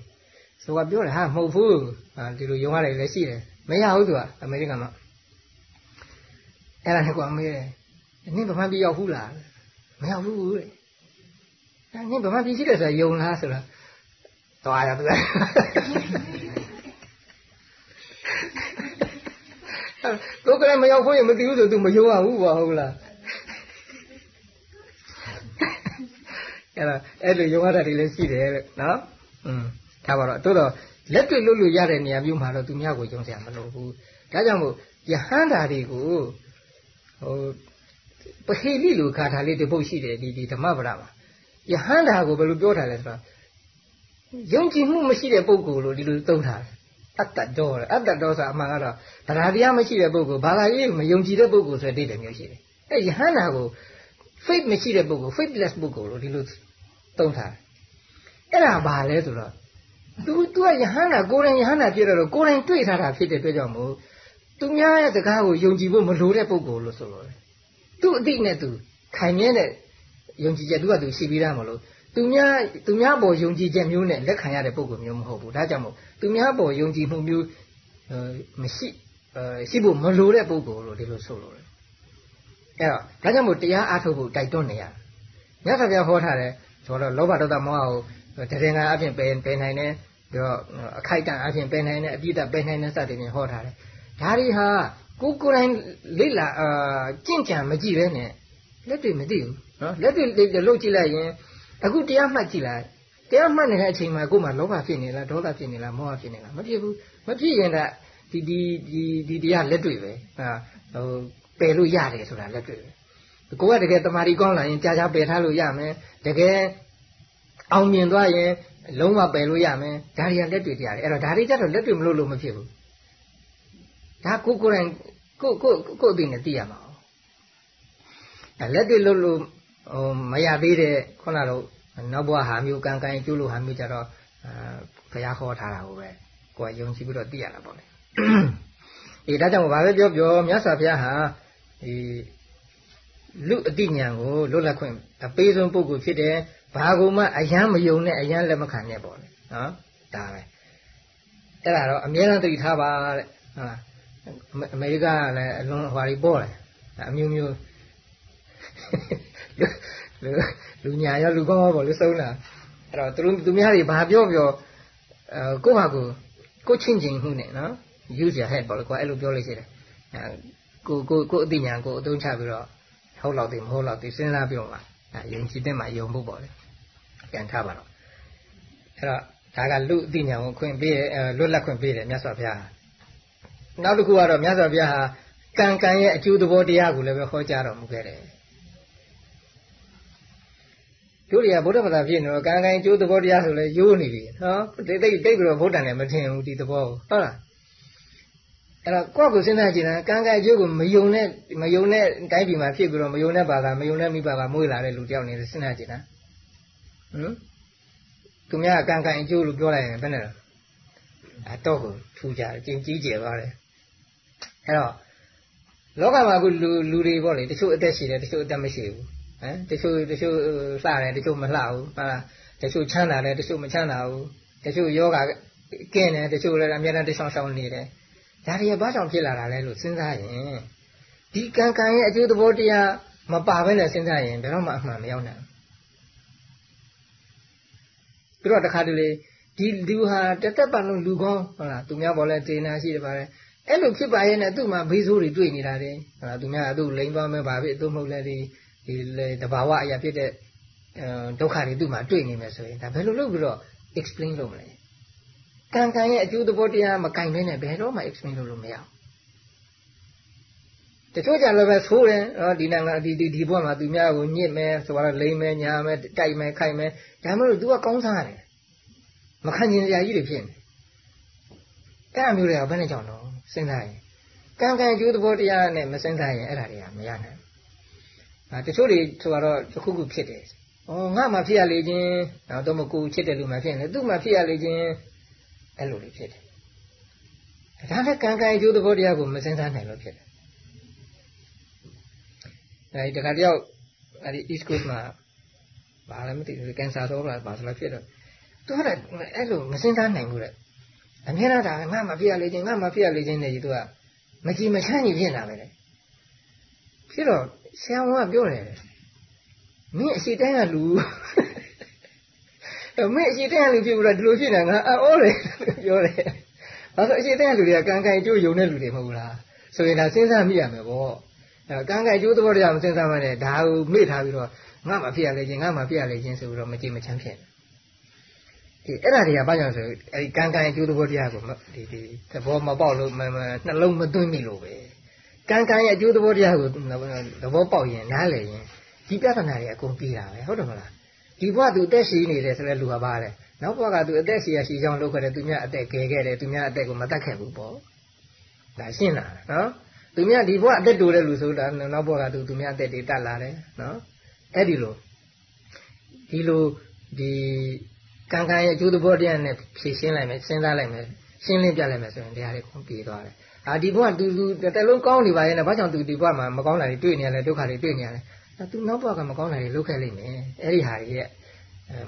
ဆိုကပြောတယ်ဟာမဟုတ်ဘူးအာဒီလိုယုံရတယ်လည်းရှိတယ်မရဘူးသူကအမေရိကန်မှာအဲ့ဒါနဲ့ကွာမေးတယ်နင်းဗမာပြည်ရောက်ဘူးလားမရောက်ဘူးတဲ့အဲ့နင်းဗမာပြည်ရှိတယ်ဆိုတာယုံလားဆိုတော့သွားရသူကကိုယ်ကလည်းမရောက်ဖို့ရင်မသိဘူးဆိုသူမယုံအောင်ဘူးပါဟုတ်လားအဲ့တော့အဲ့လိုယုံရတာတွေလည်းရှိတယ်တဲ့နော်อืม ထားပါတော့တိုးတော့လက်တွေ့လို့လို့ရတဲ့နေရာမျိုးမှာတော့သူများကိုယုံစရာမလိုဘူးဒါကြောင့်မို့ယဟန္တာတွေကိုဟိုပဟိလိလိုခါထားလေးတပုတ်ရှိတယ်ဒီဒီဓမ္မပဒမှာယဟန္တာကိုဘယ်လိုပြောထားလဲဆိုတော့ယုံကြည်မှုမရှိတဲ့ပုဂ္ဂိုလ်လို့ဒီလိုသုံးထားတယ်အတ္တတော်အတ္တတော်ဆိုတာအမှန်ကတော့တရားတရားမရှိတဲ့ပုဂ္ဂိုလ်ဘာသာရေးမယုံကြည်တဲ့ပုဂ္ဂိုလ်ဆိုတဲ့ဒိဋ္ဌိမျိုးရှိတယ်အဲယဟန္တာကို faith မရှိတဲ့ပုဂ္ဂိုလ် faithless ပုဂ္ဂိုလ်လို့ဒီလိုသုံးထားတယ်အဲ့ဒါဘာလဲဆိုတော့ तू तू ကယဟန္တာကိုယ်တိုင်ယဟန္တာဖြစ်တော့ကိုယ်တိုင်တွေ့ထားတာဖြစ်တဲ့အတွက်ကြောင့်မို့သူများရဲ့စကားကိုယုံကြည်ဖို့မလိုတဲ့ပုဂ္ဂိုလ်လို့ဆိုလို့သူ့အတိနဲ့သူခိုင်မြဲတဲ့ယုံကြည်ချက်သူကသူရှိပြီးသားမလို့သူများသူများပေါ်ယုံကြည်ချက်မျိုးနဲ့လက်ခံရတဲ့ပုံစံမျိုးမဟုတ်ဘူးဒါကြောင့်မို့သူများပေါ်ယုံကြည်မှုမျိုးမရှိရှိဖို့မလိုတဲ့ပုံစံလို့ဒီလိုဆိုလို့အဲ့တော့ဒါကြောင့်မို့တရားအားထုတ်ဖို့တိုက်တွန်းနေရမြတ်စွာဘုရားဟောထားတယ်ဆိုတော့လောဘဒေါသမောဟကိုတရင်ကအဖြစ်ပယ်ပယ်နိုင်တယ်ပြီး တော့အခိုက်အတန့်အဖြစ်ပယ်နိုင်တယ်အပြစ်တပယ်နိုင်တဲ့စသဖြင့်ဟောထားတယ်ဒါတွေဟာကိုကိုယ်တိုင်လိလာအာကြင့်ကြံမကြည့်ပဲနဲ့လက်တွေမသိဘူးနော်လက်တွေလှုပ်ကြည့်လိုက်ရင်အခုတရားမှတ်ကြည့်လိုက်တရားမှတ်နေတဲ့အချိန်မှာကိုယ်မှလောဘဖြစ်နေလားဒေါသဖြစ်နေလားမောဟဖြစ်နေလားမဖြစ်ဘူးမဖြစ်ရင်ကဒီဒီဒီဒီတရားလက်တွေပဲဟာဟိုပယ်လို့ရတယ်ဆိုတာလက်တွေပဲကိုကတကယ်တမာရီကောင်းလာရင်ကြာကြာပယ်ထားလို့ရမယ်တကယ်အောင်မြင်သွားရင် လုံးဝပယ်လို့ရမယ်ဒါတွေကလက်တွေတရားတွေအဲ့တော့ဒါတွေကြတော့လက်တွေမလို့လို့မဖြစ်ဘူးဒါကိုကိုယ်တိုင်ကိုကိုကိုအသိနဲ့သိရမှာ။အဲလက်တွေ့လို့လို့ဟိုမရသေးတဲ့ခုနကတော့နောက်ဘဝဟာမျိုးကံကံကျိုးလို့ဟာမျိုးကြတော့အာဘုရားခေါ်ထားတာကိုပဲကိုယ်ကယုံကြည်ပြီးတော့သိရတာပေါ့လေ။အေးဒါကြောင့်ဘာပဲပြောပြောမြတ်စွာဘုရားဟာဒီလူအတိညာကိုလွတ်လပ်ခွင့်အပေးဆုံးပုဂ္ဂိုလ်ဖြစ်တယ်။ ဘာကူမှအယမ်းမယုံနဲ့အယမ်းလက်မခံနဲ့ပေါ့လေ။နော်ဒါပဲ။အဲ့ဒါတော့အမြဲတမ်းသိထားပါတဲ့။ဟုတ်လားအမေရိကကလည်းအလွန်ဟွာတွေပေါ်တယ်အမျိုးမျိုးလူညာရောလူကောင်းရောပေါ့လေစုံတာအဲ့တော့သူတို့သူများတွေဘာပြောပြောအဲကိုယ့်ဟာကိုကိုချင်းချင်းမှုနဲ့နော် use your head ပေါ့လေကွာအဲ့လိုပြောလို့ရှိတယ်အဲကိုကိုကိုအသိဉာဏ်ကိုအသုံးချပြီးတော့ဟုတ်လောက်တယ်မဟုတ်လောက်တယ်စဉ်းစားပြောပါအဲ ယုံကြည်တဲ့မှာယုံဖို့ပေါ့လေပြန်ထားပါတော့အဲ့တော့ဒါကလူအသိဉာဏ်ကိုခွင့်ပေးလွတ်လပ်ခွင့်ပေးတယ်မြတ်စွာဘုရားနောက်တစ်ခုကတော့မြတ်စွာဘုရားဟာကံကံရဲ့အကျိုးသဘောတရားကိုလည်းပဲဟောကြားတော်မူခဲ့တယ်တို့တွေကဗုဒ္ဓဘာသာဖြစ်နေတော့ကံကံအကျိုးသဘောတရားဆိုလဲရိုးနေပြီနော်တိတ်တိတ်တိတ်ပြီးတော့ဗုဒ္ဓံလည်းမထင်ဘူးဒီသဘောကိုဟုတ်လား အဲ့တော့ကိုယ့်ကိုစဉ်းစားကြည့်တာကံကံအကျိုးကိုမယုံနဲ့မယုံနဲ့တိုင်းပြည်မှာဖြစ်ပြီးတော့မယုံတဲ့ဘာသာမယုံတဲ့မိဘကမွေးလာတဲ့လူတယောက်နေစဉ်းစားကြည့်တာဟမ်သူများကံကံအကျိုးလို့ပြောလိုက်ရင်ဘယ်နဲ့လဲအတော့ကိုထူကြတယ်ကျင်းကြီးကျယ်သွားတယ်အဲ့တော့လောကမှာအခုလူလူတွေပေါ့လေတချို့အသက်ရှိတယ်တချို့အသက်မရှိဘူးဟမ်တချို့တချို့လှတယ်တချို့မလှဘူးဟာတချို့ချမ်းသာတယ်တချို့မချမ်းသာဘူးတချို့ယောဂကင်းတယ်တချို့လည်းအများနဲ့တချောင်းချောင်းနေတယ် ဒါတွေဘာကြောင့်ဖြစ်လာတာလဲလို့စဉ်းစားရင်ဒီကံကံရဲ့အကျိုးသဘောတရားမပါဘဲနဲ့စဉ်းစားရင်ဘယ်တော့မှအမှန်မရောက်နိုင်ဘူးပြီးတော့တခါတလေဒီလူဟာတသက်ပတ်လုံးလူကောင်းဟုတ်လားသူများပေါ်လဲတေနာရှိတယ်ပါလေအဲ့လိုဖြစ်ပါရဲ့နဲ့သူ့မှာဘေးဆိုးတွေတွေ့နေတာတယ်ဟုတ်လားသူများကသူ့လိန်သွားမယ်ဗာဖြစ်သူ့မဟုတ်လဲဒီဒီတဘာဝအရာဖြစ်တဲ့ဒုက္ခတွေသူ့မှာတွေ့နေမယ်ဆိုရင်ဒါဘယ်လိုလုပ်ပြီးတော့ explain လုပ်မလဲ ကံကံရဲ့အကျိုးသဘောတရားမကင်မဲနဲ့ဘယ်တော့မှ explain လုပ်လို့မရဘူးတချို့ကြလည်းပဲဆိုးတယ်ဟောဒီနိုင်ငံဒီဒီဒီဘက်မှာသူများကိုညစ်မယ်ဆိုတော့လိမ့်မယ်ညာမယ်တိုက်မယ်ခိုက်မယ်ဒါမှမဟုတ် तू ကကောင်းစားတယ်မခံကျင်စရာကြီးတွေဖြစ်နေအဲ့အမျိုးတွေကဘယ်နဲ့ကြောင့်တော့စဉ်းစားရင်ကံကံကျိုးသဘောတရားနဲ့မစဉ်းစားရင်အဲ့ဒါတွေကမရနိုင်ဘူးတချို့တွေဆိုတော့တစ်ခုခုဖြစ်တယ်ဩငါမှဖြစ်ရလေခြင်းတော့မကူချစ်တယ်လို့မှဖြစ်နေသူ့မှဖြစ်ရလေခြင်း အဲ့လိုလေးဖြစ်တယ်ဒါနဲ့ကံကံအကျိုးသဘောတရားကိုမစဉ်းစားနိုင်လို့ဖြစ်တယ်အဲဒီတခါတယောက်အဲဒီ East Coast မှာဘာလဲမသိဘူးကင်ဆာတော့လားဘာဆိုလဲဖြစ်တော့သူကအဲ့လိုမစဉ်းစားနိုင်ဘူးတဲ့အမြဲတမ်းဒါငါမှဖြစ်ရလေခြင်းငါမှဖြစ်ရလေခြင်းနဲ့ကြီးသူကမကြည်မချမ်းကြီးဖြစ်နေတာပဲလေဖြစ်တော့ဆရာဝန်ကပြောတယ်မင်းအရှိတိုင်းကလူ မင်းအရှိတိုင်းကလူဖြစ်ဘူးလားဒီလိုဖြစ်နေတာငါအော်တယ်ပြောတယ်ဘာလို့အရှိတိုင်းကလူတွေကကံကံကြိုးယုံတဲ့လူတွေမဟုတ်လားဆိုရင်ဒါစဉ်းစားမိရမယ်ပေါ့အဲကံကံကြိုးသဘောတရားမစဉ်းစားမှလည်းဒါကိုမေ့ထားပြီးတော့ငါမှဖြစ်ရလေခြင်းငါမှဖြစ်ရလေခြင်းဆိုပြီးတော့မကြည်မချမ်းဖြစ်ဒီအဲ့ဒါတွေကဘာကြောင့်ဆိုအဲဒီကံကံအကျိုးသဘောတရားကိုဒီဒီသဘောမပေါက်လို့နှလုံးမသွင်းမိလို့ပဲကံကံရဲ့အကျိုးသဘောတရားကိုသဘောပေါက်ရင်နားလည်ရင်ဒီပြဿနာတွေအကုန်ပြီးတာပဲဟုတ်တယ်မလား ဒီဘဝသူအသက်ရှိနေတယ်ဆိုတဲ့လူကပါလေနောက်ဘဝကသူအသက်ရှိရရှိချောင်းလုပ်ခဲ့တယ်သူများအသက်ကယ်ခဲ့တယ်သူများအသက်ကိုမတတ်ခဲ့ဘူးပေါ့ဒါရှင်းလားနော်သူများဒီဘဝအသက်တူတဲ့လူဆိုတာနောက်ဘဝကသူသူများအသက်တွေတတ်လာတယ်နော်အဲ့ဒီလိုဒီလိုဒီကံကံရဲ့အကျိုးသဘောတရားနဲ့ဖြည့်ရှင်းလိုက်မယ်စဉ်းစားလိုက်မယ်ရှင်းလင်းပြလိုက်မယ်ဆိုရင်တရားတွေကုန်ပြေသွားတယ်အာဒီဘဝသူသူတစ်လုံးကောင်းနေပါရဲ့နဲ့ဘာကြောင့်သူဒီဘဝမှာမကောင်းတာတွေတွေ့နေရလဲဒုက္ခတွေတွေ့နေရလဲ သူနောက်ဘဝကမကောင်းတာတွေလုပ်ခဲ့လိမ့်မယ်အဲ့ဒီဟာတွေရဲ့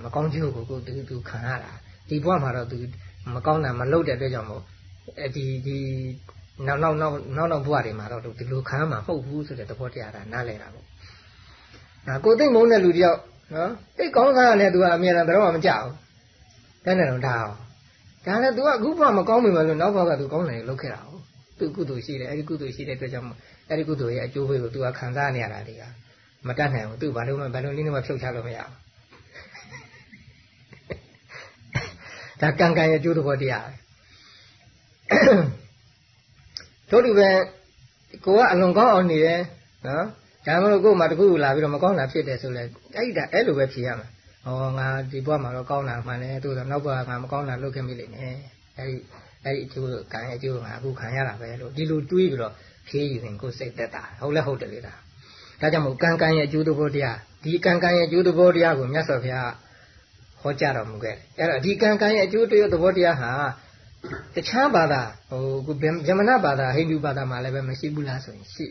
မကောင်းကျိုးကိုကိုသူသူခံရတာဒီဘဝမှာတော့သူမကောင်းတာမလုပ်တဲ့အတွက်ကြောင့်မို့ဒီဒီနောက်နောက်နောက်နောက်နောက်ဘဝတွေမှာတော့ဒီလိုခံမှာမဟုတ်ဘူးဆိုတဲ့သဘောတရားဒါနားလည်တာပေါ့ဒါကိုသိမ့်မုန်းတဲ့လူတယောက်နော်သိကောင်းစားရတယ်သူကအမြဲတမ်းတော့မကြောက်ဘူးတဲ့နဲ့တော့ဒါအောင်ဒါလည်း तू ကအခုဘဝမကောင်းပြီမလို့နောက်ဘဝက तू ကောင်းတယ်လုပ်ခဲ့တာဟုတ်သူကုသိုလ်ရှိတယ်အဲ့ဒီကုသိုလ်ရှိတဲ့အတွက်ကြောင့်အဲ့ဒီကုသိုလ်ရဲ့အကျိုးပေးကို तू ကခံစားနေရတာတွေက မတတ်နိုင်ဘူးသူဘာလို့မှဘာလို့နည်းနဲ့မှဖြုတ်ချလို့မရဘူးဒါကံကံရဲ့အကျိုးသဘောတရားပဲတို့တူပဲကိုကအလွန်ကောင်းအောင်နေတယ်နော်ဒါမှမဟုတ်ကို့မှာတခုလာပြီးတော့မကောင်းတာဖြစ်တယ်ဆိုလဲအဲ့ဒါအဲ့လိုပဲဖြေရမှာဟောငါဒီဘဝမှာတော့ကောင်းတာမှန်တယ်သူတော့နောက်ဘဝကမကောင်းတာလုပ်ခဲ့မိလိမ့်မယ်အဲ့ဒီအဲ့ဒီအကျိုးကံရဲ့အကျိုးကအခုခံရတာပဲလို့ဒီလိုတွေးပြီးတော့ဖြေးယူရင်ကိုယ်စိတ်သက်သာဟုတ်လဲဟုတ်တယ်လေဒါ ဒါကြောင့်မို့ကံကံရဲ့အကျိုးသဘောတရားဒီကံကံရဲ့အကျိုးသဘောတရားကိုမြတ်စွာဘုရားဟောကြားတော်မူခဲ့အဲ့တော့ဒီကံကံရဲ့အကျိုးတရားသဘောတရားဟာတခြားဘာသာဟိုဗြဟ္မဏဘာသာဟိန္ဒူဘာသာမှာလည်းပဲမရှိဘူးလားဆိုရင်ရှိ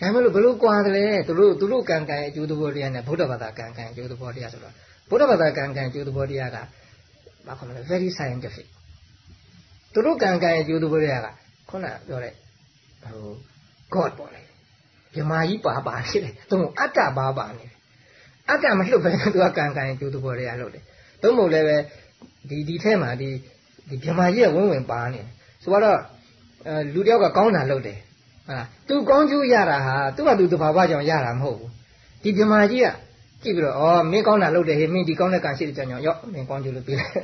ဒါမှမဟုတ်ဘလို့ကွာတယ်လေသူတို့သူတို့ကံကံရဲ့အကျိုးသဘောတရားနဲ့ဗုဒ္ဓဘာသာကံကံအကျိုးသဘောတရားဆိုတော့ဗုဒ္ဓဘာသာကံကံအကျိုးသဘောတရားကဘာခေါ်မလဲ very scientific သူတို့ကံကံရဲ့အကျိုးသဘောတရားကခုနပြောတဲ့ဟို God ပေါ့လေ မြမာကြီးပါပါနေတယ်သူကအတ္တပါပါနေတယ်အတ္တမလှုပ်ပဲသူကကံကံရဲ့အကျိုးသဘောတရားလုပ်တယ်သို့မဟုတ်လည်းပဲဒီဒီထဲမှာဒီဒီမြမာကြီးကဝင်းဝင်ပါနေတယ်ဆိုတော့လူတယောက်ကကောင်းတာလုပ်တယ်ဟာသူကောင်းကျိုးရတာဟာသူ့ဘာသူတဘာဝကြောင့်ရတာမဟုတ်ဘူးဒီမြမာကြီးကကြည့်ပြီးတော့ဩမင်းကောင်းတာလုပ်တယ်ဟေးမင်းဒီကောင်းတဲ့ကံရှိတဲ့ကြောင့်ရော့မင်းကောင်းကျိုးလို့ပြီးလိုက်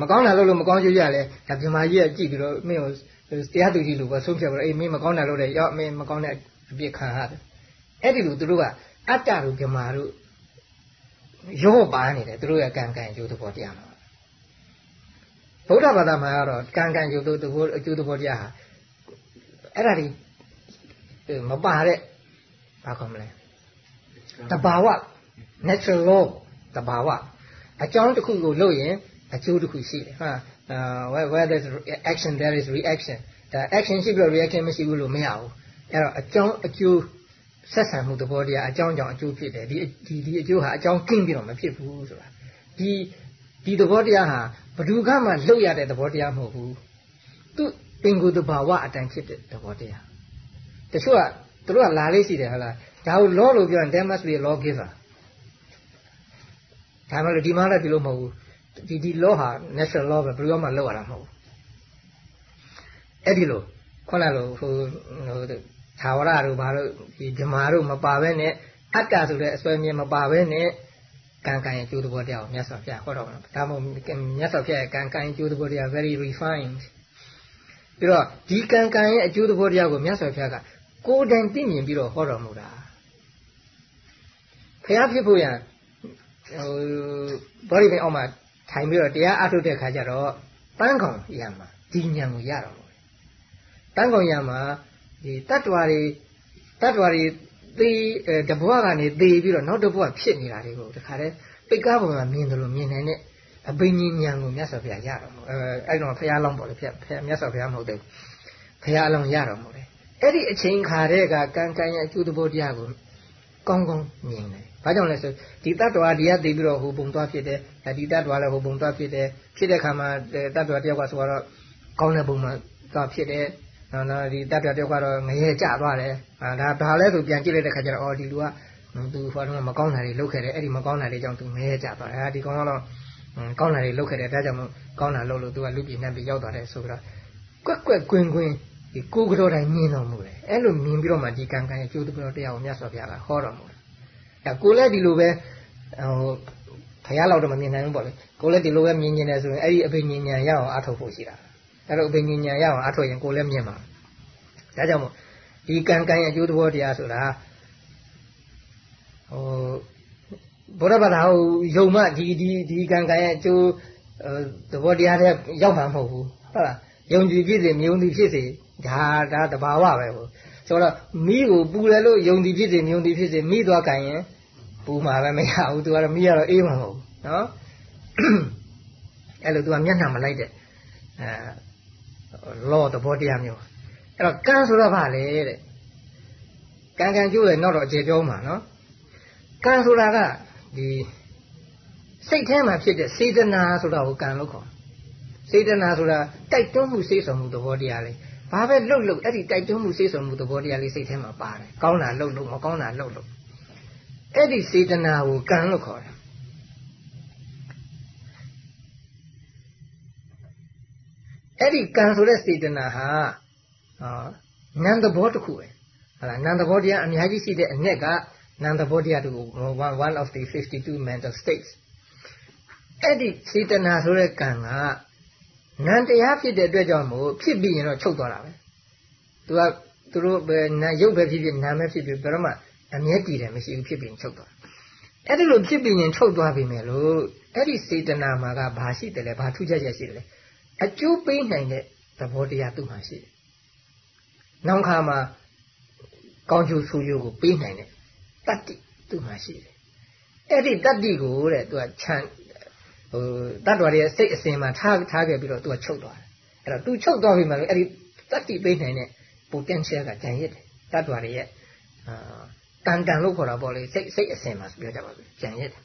မကောင်းတာလုပ်လို့မကောင်းကျိုးရလဲဒါမြမာကြီးကကြည့်ပြီးတော့မင်းကိုတရားသူကြီးလိုပဲဆုံးဖြတ်ပြီးတော့အေးမင်းမကောင်းတာလုပ်တယ်ရော့မင်းမကောင်းတဲ့ အပြစ်ခံရတယ်အဲ့ဒီလိုသူတို့ကအတ္တတို့မြမာတို့ရောပါနေတယ်သူတို့ရဲ့ကံကံအကျိုးသဘောတရားမှာဗုဒ္ဓဘာသာမှာကတော့ကံကံအကျိုးသဘောအကျိုးသဘောတရားဟာအဲ့ဒါဒီမပါတဲ့ဘာခေါ်မလဲတဘာဝ natural law တဘာဝအကြောင်းတစ်ခုကိုလုပ်ရင်အကျိုးတစ်ခုရှိတယ်ဟာ where where there's action there is reaction ဒါ action ရှိပြီးတော့ reaction မရှိဘူးလို့မရဘူး အဲ့တော့အကြောင်းအကျိုးဆက်ဆံမှုသဘောတရားအကြောင်းကြောင့်အကျိုးဖြစ်တယ်ဒီဒီဒီအကျိုးဟာအကြောင်းကင်းပြီးတော့မဖြစ်ဘူးဆိုတာဒီဒီသဘောတရားဟာဘယ်သူကမှလှုပ်ရတဲ့သဘောတရားမဟုတ်ဘူးသူပင်ကိုယ်တဘာဝအတိုင်းဖြစ်တဲ့သဘောတရားတချို့ကသူတို့ကလာလေးရှိတယ်ဟုတ်လားဒါကို law လို့ပြောရင် there must be a law giver ဒါမှလည်းဒီမှာလည်းဒီလိုမဟုတ်ဘူးဒီဒီ law ဟာ natural law ပဲဘယ်လိုမှလောက်ရတာမဟုတ်ဘူးအဲ့ဒီလိုခုနလိုဟိုဟို သာဝရတို့ဘာလို့ဒီဓမ္မတို့မပါဘဲနဲ့အတ္တဆိုတဲ့အစွဲမြင်မပါဘဲနဲ့ကံကံရဲ့ကျိုးသဘောတရားကိုမြတ်စွာဘုရားဟောတော်မှာဒါမှမဟုတ်မြတ်စွာဘုရားရဲ့ကံကံရဲ့ကျိုးသဘောတရား very refined ပြီးတော့ဒီကံကံရဲ့အကျိုးသဘောတရားကိုမြတ်စွာဘုရားကကိုယ်တိုင်သိမြင်ပြီးတော့ဟောတော်မူတာဘုရားဖြစ်ဖို့ရန်ဟိုဘောရိပင်အောက်မှာထိုင်ပြီးတော့တရားအထုတ်တဲ့ခါကျတော့ပန်းကောင်ရမှာဒီဉာဏ်ကိုရတော့တယ်ပန်းကောင်ရမှာ ဒီတတ္တဝါတွေတတ္တဝါတွေသေတဘွားကနေသေပြီးတော့နောက်တစ်ဘွားဖြစ်နေတာတွေကိုတခါတည်းပိတ်ကားပေါ်မှာမြင်တယ်လို့မြင်နိုင်တဲ့အဘိညာဉ်ဉာဏ်ကိုမြတ်စွာဘုရားရတော့မို့အဲအဲ့တော့ဘုရားလောင်းပေါ့လေဘုရားမြတ်စွာဘုရားမဟုတ်သေးဘူးဘုရားအလောင်းရတော့မို့လေအဲ့ဒီအချိန်ခါတဲ့ကကံကံရဲ့အကျိုးသဘောတရားကိုကောင်းကောင်းမြင်တယ်။ဘာကြောင့်လဲဆိုဒီတ attva တရားသိပြီးတော့ဟိုပုံသွားဖြစ်တယ်။ဒီတ attva လည်းဟိုပုံသွားဖြစ်တယ်။ဖြစ်တဲ့ခါမှာတ attva တယောက်ကဆိုတော့ကောင်းတဲ့ပုံမှာသွားဖြစ်တယ်။ နော်နော်ဒီတ attva တယောက်ကတော့ငရဲကျသွားတယ်။အာဒါဘာလဲဆိုပြန်ကြည့်လိုက်တဲ့ခါကျတော့အော်ဒီလူကသူဟိုတော့မကောင်းတာတွေလုပ်ခဲ့တယ်။အဲ့ဒီမကောင်းတာတွေကြောင့်သူငရဲကျသွားတယ်။အဲဒီကောင်ကတော့ကောင်းတာတွေလုပ်ခဲ့တယ်။ဒါကြောင့်မို့ကောင်းတာလုပ်လို့သူကလူပြည်နှံ့ပြီးရောက်သွားတယ်ဆိုတော့ကွက်ကွက်ကွင်းကွင်းဒီကိုကတော်တိုင်းမြင်တော်မူတယ်အဲ့လိုမြင်ပြီးတော့မှဒီကံကံရဲ့ကျိုးတတော်တရားကိုမြတ်စွာဘုရားကဟောတော်မူတယ်အဲကိုလည်းဒီလိုပဲဟိုဘုရားလောက်တော့မမြင်နိုင်ဘူးပေါ့လေကိုလည်းဒီလိုပဲမြင်နေတယ်ဆိုရင်အဲ့ဒီအဘိညာဉ်ဉာဏ်ရအောင်အထုတ်ဖို့ရှိတာ အဲ့လိုအဘိညာဉ်ဉာဏ်ရအောင်အထုတ်ရင်ကိုလည်းမြင်မှာဒါကြောင့်မို့ဒီကံကံရဲ့အကျိုးတတော်တရားဆိုတာဟိုဘုရားဘာသာဟိုယုံမှဒီဒီဒီကံကံရဲ့အကျိုးသဘောတရားတွေရောက်မှာမဟုတ်ဘူးဟုတ်လားယုံကြည်ဖြစ်စေမယုံကြည်ဖြစ်စေဒါဒါတဘာဝပဲဟိုဆိုတော့မိကိုပူတယ်လို့ယုံကြည်ဖြစ်စေမယုံကြည်ဖြစ်စေမိသွားကြရင်ပူမှာပဲမရဘူးသူကတော့မိကတော့အေးမှာမဟုတ်ဘူးနော်အဲ့လိုသူကမျက်နှာမလိုက်တဲ့အဲ လောသဘောတရားမျိုးအဲ့တော့ကံဆိုတော့ဗာလေတဲ့ကံကံကျိုးတယ်နောက်တော့အကျေပြောမှာနော်ကံဆိုတာကဒီစိတ်ထဲမှာဖြစ်တဲ့စေတနာဆိုတာကိုကံလို့ခေါ်စေတနာဆိုတာတိုက်တွန်းမှုစိတ်ဆောင်မှုသဘောတရားလေးဘာပဲလှုပ်လှုပ်အဲ့ဒီတိုက်တွန်းမှုစိတ်ဆောင်မှုသဘောတရားလေးစိတ်ထဲမှာပါတယ်ကောင်းတာလှုပ်လှုပ်မကောင်းတာလှုပ်လှုပ်အဲ့ဒီစေတနာကိုကံလို့ခေါ်တယ် အဲ့ဒီကံဆိုတဲ့စေတနာဟာအာနံသဘောတစ်ခုပဲဟုတ်လားနံသဘောတရားအများကြီးရှိတဲ့အ ਨੇ ကနံသဘောတရားတူ one of the 52 mental states အဲ့ဒီစေတနာဆိုတဲ့ကံကနံတရားဖြစ်တဲ့အတွက်ကြောင့်မို့ဖြစ်ပြီးရင်တော့ချုပ်သွားတာပဲသူကသူတို့ပဲနာရုပ်ပဲဖြစ်ဖြစ်နာမဲဖြစ်ဖြစ်ဘယ်တော့မှအမြဲတည်တယ်မရှိဘူးဖြစ်ပြီးချုပ်သွားအဲ့ဒီလိုဖြစ်ပြီးရင်ချုပ်သွားပြီမယ်လို့အဲ့ဒီစေတနာမှာကဘာရှိတယ်လဲဘာထူးခြားချက်ရှိတယ်လဲ အကျိုးပေးနိုင်တဲ့သဘောတရားသူ့မှာရှိတယ်နောက်ခါမှာကောင်းကျိုးဆိုးကျိုးကိုပေးနိုင်တဲ့တတ္တိသူ့မှာရှိတယ်အဲ့ဒီတတ္တိကိုတဲ့သူကခြံဟိုတတ္တဝါတွေရဲ့စိတ်အစဉ်မှာထားထားခဲ့ပြီးတော့သူကချုပ်သွားတယ်အဲ့တော့သူချုပ်သွားပြီမှလည်းအဲ့ဒီတတ္တိပေးနိုင်တဲ့ potential ကကြံရစ်တယ်တတ္တဝါတွေရဲ့အာတန်တန်လို့ခေါ်တာပေါ့လေစိတ်စိတ်အစဉ်မှာပြောကြပါစို့ကြံရစ်တယ်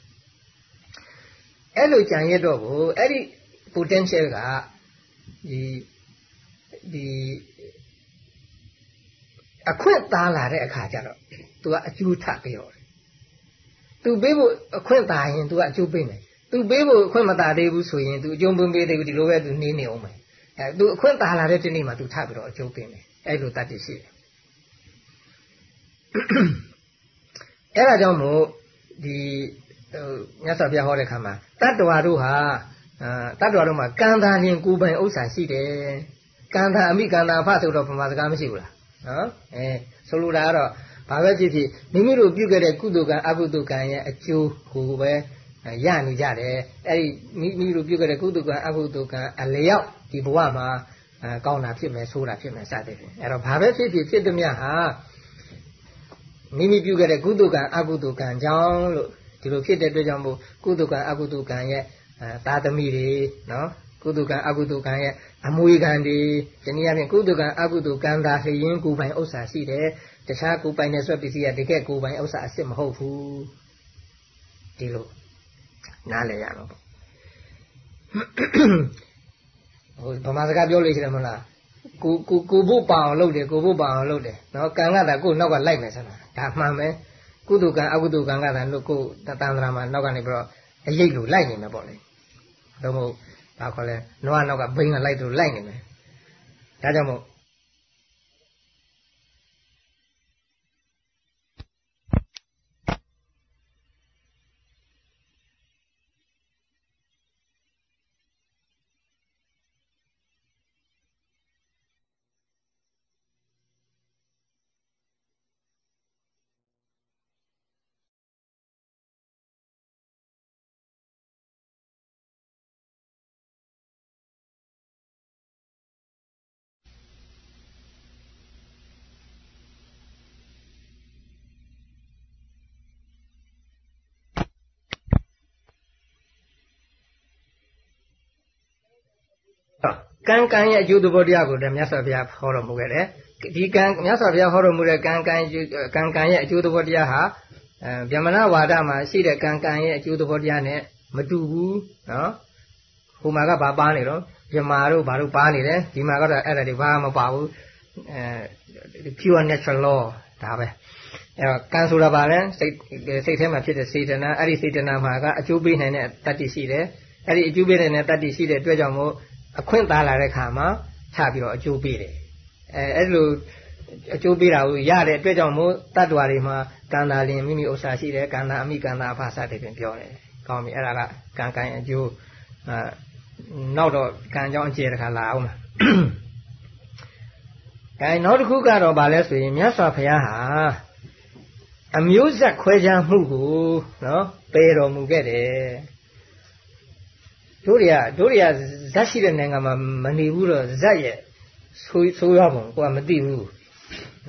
အဲ့လိုကြံရစ်တော့ကိုအဲ့ဒီ potential က ဒီဒီအခွင့်သားလာတဲ့အခါကျတော့ तू ကအကျိုးထပ်ပြီးတော့ तू ပေးဖို့အခွင့်သားရင် तू ကအကျိုးပေးမယ်သူပေးဖို့အခွင့်မတာသေးဘူးဆိုရင်သူအကျုံးပင်းပေးသေးဘူးဒီလိုပဲသူနေနေအောင်မယ်အဲသူအခွင့်တာလာတဲ့ဒီနေ့မှာသူထပြီးတော့အကျိုးပေးမယ်အဲ့လိုတတ်တည်ရှိတယ်အဲ့ဒါကြောင့်မို့ဒီမြတ်စွာဘုရားဟောတဲ့ခါမှာတတ္တဝါတို့ဟာ အာတတ္တဝါတို့မှာကံတာရင်ကိုယ်ပိုင်ဥစ္စာရှိတယ်ကံတာအမိကံတာဖဆိုတော့ပမာစကားမရှိဘူးလားနော်အဲဆိုလိုတာကတော့ဘာပဲဖြစ်ဖြစ်မိမိတို့ပြုခဲ့တဲ့ကုသိုလ်ကံအကုသိုလ်ကံရဲ့အကျိုးကိုပဲရနေကြတယ်အဲ့ဒီမိမိတို့ပြုခဲ့တဲ့ကုသကံအကုသကံအလျောက်ဒီဘဝမှာကောင်းတာဖြစ်မယ်ဆိုးတာဖြစ်မယ်စသဖြင့်အဲ့တော့ဘာပဲဖြစ်ဖြစ်ဖြစ်သည်မြဟာမိမိပြုခဲ့တဲ့ကုသကံအကုသကံကြောင့်လို့ဒီဒီလိုဖြစ်တဲ့အတွက်ကြောင့်မို့ကုသကံအကုသကံရဲ့ သာသမီတွေနော်ကုသကံအကုသကံရဲ့အမွေကံတွေဒီနည်းအားဖြင့်ကုသကံအကုသကံသာလျင်ကိုယ်ပိုင်ဥစ္စာရှိတယ်တခြားကိုယ်ပိုင်တဲ့ဆွဲပစ္စည်းကတကယ်ကိုယ်ပိုင်ဥစ္စာအစ်စ်မဟုတ်ဘူးဒီလိုနားလည်ရတော့ပေါ့ဟိုဗမာစကားပြောလို့ရှိတယ်မဟုတ်လားကိုကိုကိုဖို့ပအောင်လုပ်တယ်ကိုဖို့ပအောင်လုပ်တယ်နော်ကံကသာကိုနောက်ကလိုက်မယ်ဆိုတာဒါမှန်ပဲကုသကံအကုသကံကသာလို့ကိုတန်ត្រာမှာနောက်ကနေပြီးတော့အရေးလို့လိုက်နေမယ်ပေါ့လေ တော့မဟုတ်ဘာခေါ်လဲနွားနောက်ကဘိန်းကလိုက်သူလိုက်နေမယ်ဒါကြောင့်မို့ ကံကံရဲ့အကျိုးသဘောတရားကိုလည်းမြတ်စွာဘုရားဟောတော်မူခဲ့တယ်ဒီကံမြတ်စွာဘုရားဟောတော်မူတဲ့ကံကံကံကံရဲ့အကျိုးသဘောတရားဟာအဲဗျမနာဝါဒမှာရှိတဲ့ကံကံရဲ့အကျိုးသဘောတရားနဲ့မတူဘူးနော်ဟိုမှာကဘာပါနေတော့မြမာတို့ဘာတို့ပါနေတယ်ဒီမှာကတော့အဲ့ဒါတွေဘာမှမပါဘူးအဲ pure natural law ဒါပဲအဲကံဆိုတာဘာလဲစိတ်စိတ်ထဲမှာဖြစ်တဲ့စေတနာအဲ့ဒီစေတနာမှာကအကျိုးပေးနိုင်တဲ့တတ္တိရှိတယ်အဲ့ဒီအကျိုးပေးနိုင်တဲ့တတ္တိရှိတဲ့အတွက်ကြောင့်မို့ အခွင့်သားလာတဲ့ခါမှာချပြီးတော့အကျိုးပေးတယ်အဲအဲ့လိုအကျိုးပေးတာကိုရတဲ့အတွက်ကြောင့်မို့တတ္တဝါတွေမှာကံတာလင်မိမိဥစ္စာရှိတယ်ကံတာအမိကံတာအဖစတဲ့ပြင်ပြောတယ်ကောင်းပြီအဲ့ဒါကကံကံအကျိုးအဲနောက်တော့ကံကြောင့်အကျေတခါလာအောင်မှာအဲနောက်တစ်ခုကတော့ဗာလဲဆိုရင်မြတ်စွာဘုရားဟာအမျိုးဆက်ခွဲခြားမှုကိုနော်ပယ်တော်မူခဲ့တယ်တို့တွေကတို့တွေက ဇက်ရှိတဲ့နိုင်ငံမှာမနေဘူးတော့ဇက်ရဲ့ဆိုးဆိုးရပုံကိုကမသိဘူး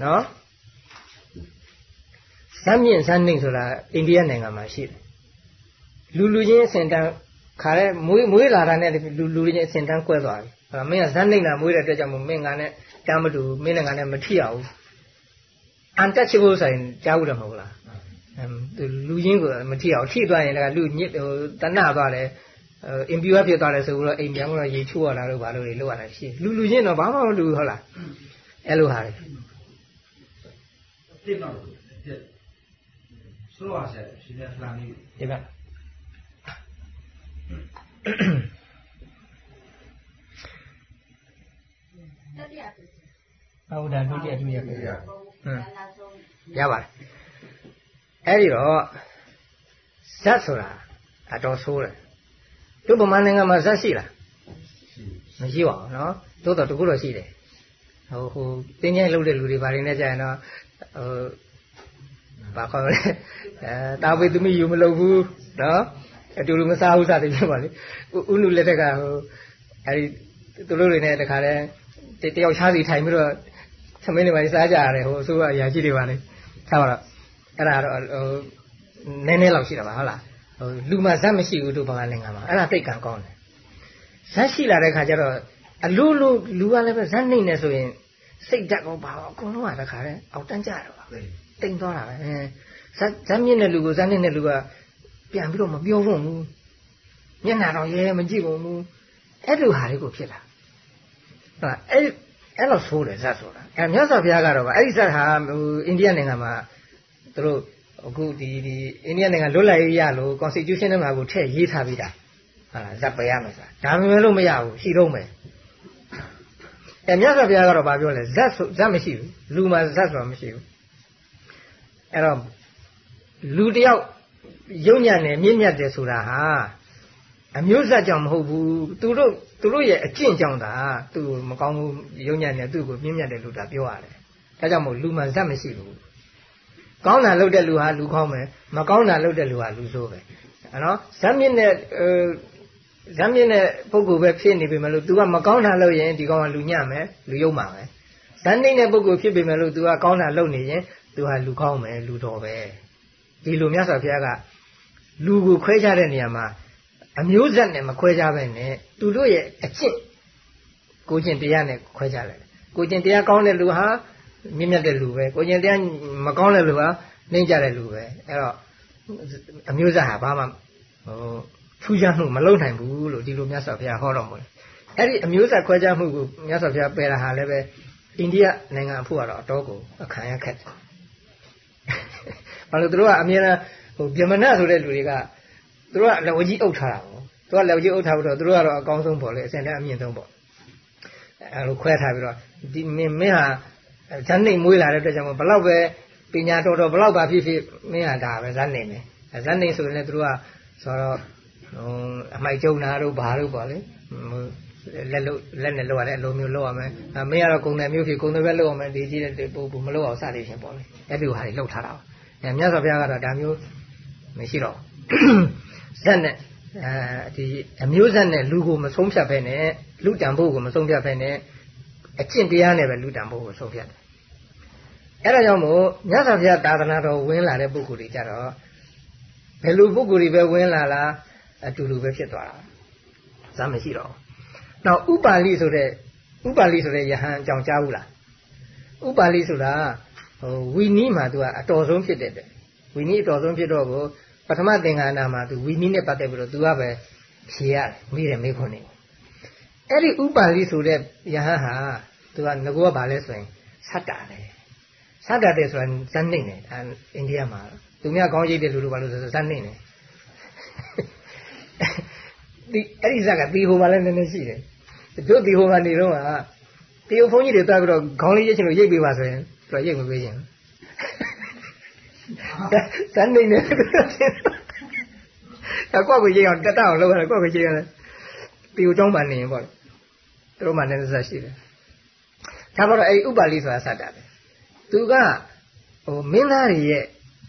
နော်ဇက်မြင့်ဇက်နှိမ့်ဆိုတာအိန္ဒိယနိုင်ငံမှာရှိတယ်လူလူချင်းအစင်တန်းခါတဲ့မွေးမွေးလာတာနဲ့လူလူချင်းအစင်တန်းကွဲသွားပြီအဲမင်းကဇက်နှိမ့်တာမွေးတဲ့အတွက်ကြောင့်မင်းကနဲ့တမ်းမတူမင်းနဲ့ကနဲ့မထိရဘူး untouchable ဆိုရင်ကြားဘူးတယ်မဟုတ်လားလူချင်းကိုမထိအောင်ထိသွားရင်လည်းလူညစ်ဟိုတဏှသွားတယ် အင်ပြူအဖြစ်သွားတယ်ဆိုတော့အိမ်ပြန်တော့ရေချိုးရတာတော့ဘာလို့လဲလောက်ရတာရှိလူလူချင်းတော့ဘာမှမလူဟုတ်လားအဲ့လိုဟာလေတိတ်တော့ဆိုရဆက်ရှင်ရလာနေဒီမှာဟုတ်တာတို့ကြည့်ရပြီ။ရပါလား။အဲဒီတော့ဇတ်ဆိုတာအတော်ဆိုးတယ် တို့ဗမာနိုင်ငံမှာဇက်ရှိလားမရှိပါဘူးနော်သို့တော့တကူတော့ရှိတယ်ဟိုဟိုတင်းကျိုင်းလှုပ်တဲ့လူတွေဘာတွေနဲ့ကြာရင်တော့ဟိုဘာခေါ်လဲအဲတာဝေသမီးယူမလုပ်ဘူးနော်အတူတူမစားဘူးစသည်ဖြစ်ပါလေဥနုလက်ထက်ကဟိုအဲဒီသူတို့တွေနဲ့တခါတည်းတယောက်ချားစီထိုင်ပြီးတော့သမင်းတွေပါစားကြရတယ်ဟိုအစိုးရအရာရှိတွေပါလေထားပါတော့အဲ့ဒါတော့ဟိုနည်းနည်းလောက်ရှိတာပါဟုတ်လားဟို လူမှာဇက်မရှိဘူးတို့ဘာနိုင်ငံမှာအဲ့ဒါသိကံကောင်းတယ်ဇက်ရှိလာတဲ့ခါကျတော့အလူလူလူကလည်းပဲဇက်နှိမ့်နေဆိုရင်စိတ်ဓာတ်ကောပါအကုန်လုံးကတခါတည်းအောက်တန်းကြတော့ပါတိမ်သွားတာပဲဇက်ဇက်မြင့်တဲ့လူကိုဇက်နှိမ့်တဲ့လူကပြန်ပြီးတော့မပြောဖို့ဘူးမျက်နှာတော့ရဲမကြည့်ဘူးအဲ့လိုဟာတွေကိုဖြစ်လာဟုတ်အဲ့အဲ့လိုဆိုးတယ်ဇက်ဆိုတာအဲ့မြတ်စွာဘုရားကတော့အဲ့ဒီဇက်ဟာဟိုအိန္ဒိယနိုင်ငံမှာသူတို့ အခုဒီဒီအိန္ဒိယနိုင်ငံလွတ်လပ်ရေးရလို့ constitution ထဲမှာကိုထည့်ရေးထားပြီးတာဟာဇက်ပယ်ရမယ်ဆိုတာဒါမှမဟုတ်မရဘူးရှိတော့မယ်အဲမြတ်စွာဘုရားကတော့ဗာပြောလဲဇက်ဆိုဇက်မရှိဘူးလူမှာဇက်ဆိုတာမရှိဘူးအဲ့တော့လူတယောက်ယုံညံ့တယ်မြင့်မြတ်တယ်ဆိုတာဟာအမျိုးဇက်ကြောင့်မဟုတ်ဘူးသူတို့သူတို့ရဲ့အကျင့်ကြောင့်သာသူ့မကောင်းဘူးယုံညံ့တယ်သူ့ကိုမြင့်မြတ်တယ်လို့ဒါပြောရတယ်ဒါကြောင့်မို့လူမှာဇက်မရှိဘူး ကောင်းတာလုပ်တဲ့လူဟာလူကောင်းမယ်မကောင်းတာလုပ်တဲ့လူဟာလူဆိုးပဲနော်ဇက်မြင့်တဲ့ဇက်မြင့်တဲ့ပုဂ္ဂိုလ်ပဲဖြစ်နေပြီမလို့ तू ကမကောင်းတာလုပ်ရင်ဒီကောင်ကလူညံ့မယ်လူယုံမှာပဲဇက်နှိမ့်တဲ့ပုဂ္ဂိုလ်ဖြစ်ပြီမလို့ तू ကကောင်းတာလုပ်နေရင် तू ဟာလူကောင်းမယ်လူတော်ပဲဒီလိုမြတ်စွာဘုရားက လူကိုခွဲခြားတဲ့နေရာမှာအမျိုးဆက်နဲ့မခွဲခြားပဲနဲ့သူတို့ရဲ့အကျင့်ကိုကျင့်တရားနဲ့ခွဲခြားလိုက်တယ်ကိုကျင့်တရားကောင်းတဲ့လူဟာ မြင့်မြတ်တဲ့လူပဲကိုကျင့်တရားမကောင်းတဲ့လူဟာနှိမ့်ကြတဲ့လူပဲအဲ့တော့အမျိုးဆက်ဟာဘာမှဟိုထူးခြားမှုမလုပ်နိုင်ဘူးလို့ဒီလိုမြတ်စွာဘုရားဟောတော်မူတယ်အဲ့ဒီအမျိုးဆက်ခွဲခြားမှုကိုမြတ်စွာဘုရားပယ်တာဟာလည်းပဲအိန္ဒိယနိုင်ငံအဖို့ကတော့အတော်ကိုအခါရခက်တယ်ဘာလို့သူတို့ကအမြဲတမ်းဟိုဗြဟ္မဏဆိုတဲ့လူတွေကသူတို့ကလက်ဝကြီးအုပ်ထားတာပေါ့သူကလက်ဝကြီးအုပ်ထားပြီးတော့သူတို့ကတော့အကောင်းဆုံးပေါ့လေအစင်တန်းအမြင့်ဆုံးပေါ့အဲလိုခွဲထားပြီးတော့ဒီမင်းမင်းဟာ ဇန်နေမွေးလာတဲ့အတွက်ကြောင့်ဘလောက်ပဲပညာတော်တော်ဘလောက်ပါဖြစ်ဖြစ်မင်းဟာဒါပဲဇန်နေမယ်ဇန်နေဆိုရင်လည်းသူတို့ကဆိုတော့ဟိုအမိုက်ကျုံနာတို့ဘာတို့ပေါ့လေလက်လို့လက်နဲ့လောက်ရတဲ့အလိုမျိုးလောက်ရမယ်အမင်းကတော့ကုံတယ်မျိုးဖြစ်ကုံတယ်ပဲလောက်ရမယ်ဒီကြီးတဲ့ပို့ပို့မလောက်အောင်စသည်ဖြင့်ပေါ့လေအဲ့ဒီဟာတွေလောက်ထားတာအဲမြတ်စွာဘုရားကတော့ဒါမျိုးမရှိတော့ဇက်နဲ့အဲဒီအမျိုးဇက်နဲ့လူကိုမဆုံးဖြတ်ဘဲနဲ့လူတံဖို့ကိုမဆုံးဖြတ်ဘဲနဲ့ အကျင့်တရားနဲ့ပဲလူတံဖို့ကိုဆုံးဖြတ်တယ်အဲ့ဒါကြောင့်မို့မြတ်စွာဘုရားသာသနာတော်ဝင်လာတဲ့ပုဂ္ဂိုလ်တွေကြတော့ဘယ်လိုပုဂ္ဂိုလ်တွေပဲဝင်လာလားအတူတူပဲဖြစ်သွားတာဇာမရှိတော့နောက်ဥပါလိဆိုတဲ့ဥပါလိဆိုတဲ့ယဟန်အကြောင်းကြားဘူးလားဥပါလိဆိုတာဟိုဝီနီးမှာသူကအတော်ဆုံးဖြစ်တဲ့ဝီနီးအတော်ဆုံးဖြစ်တော့ကိုပထမသင်္ကနာမှာသူဝီနီးနဲ့ပတ်သက်ပြီးတော့သူကပဲဖြေရတယ်မိတယ်မိခွန်းနေအဲ့ဒီဥပါလိဆိုတဲ့ယဟန်ဟာ သူကငကောကဘာလဲဆိုရင်ဆတ်တာတယ်ဆတ်တာတယ်ဆိုတာဇန်နေတယ်အိန္ဒိယမှာသူများကောင်းရိပ်တဲ့လူတို့ဘာလို့ဆိုဇန်နေတယ်ဒီအဲ့ဒီဇက်ကတီဟိုမှာလည်းနည်းနည်းရှိတယ်တို့တီဟိုမှာနေတော့ကတီဟိုဘုန်းကြီးတွေတွားပြီးတော့ခေါင်းလေးရိပ်ချင်လို့ရိပ်ပေးပါဆိုရင်သူကရိပ်မပေးချင်ဇန်နေတယ်အကွက်ကိုရိပ်အောင်တက်တောင်လောက်ရတယ်ကွက်ကိုရိပ်ရတယ်တီဟိုကျောင်းမှာနေရင်ပေါ့လေတို့မှလည်းသက်ရှိတယ် ဒါမှတော့အဲ့ဒီဥပါလိဆိုတာစတာပဲသူကဟိုမင်းသားတွေရဲ့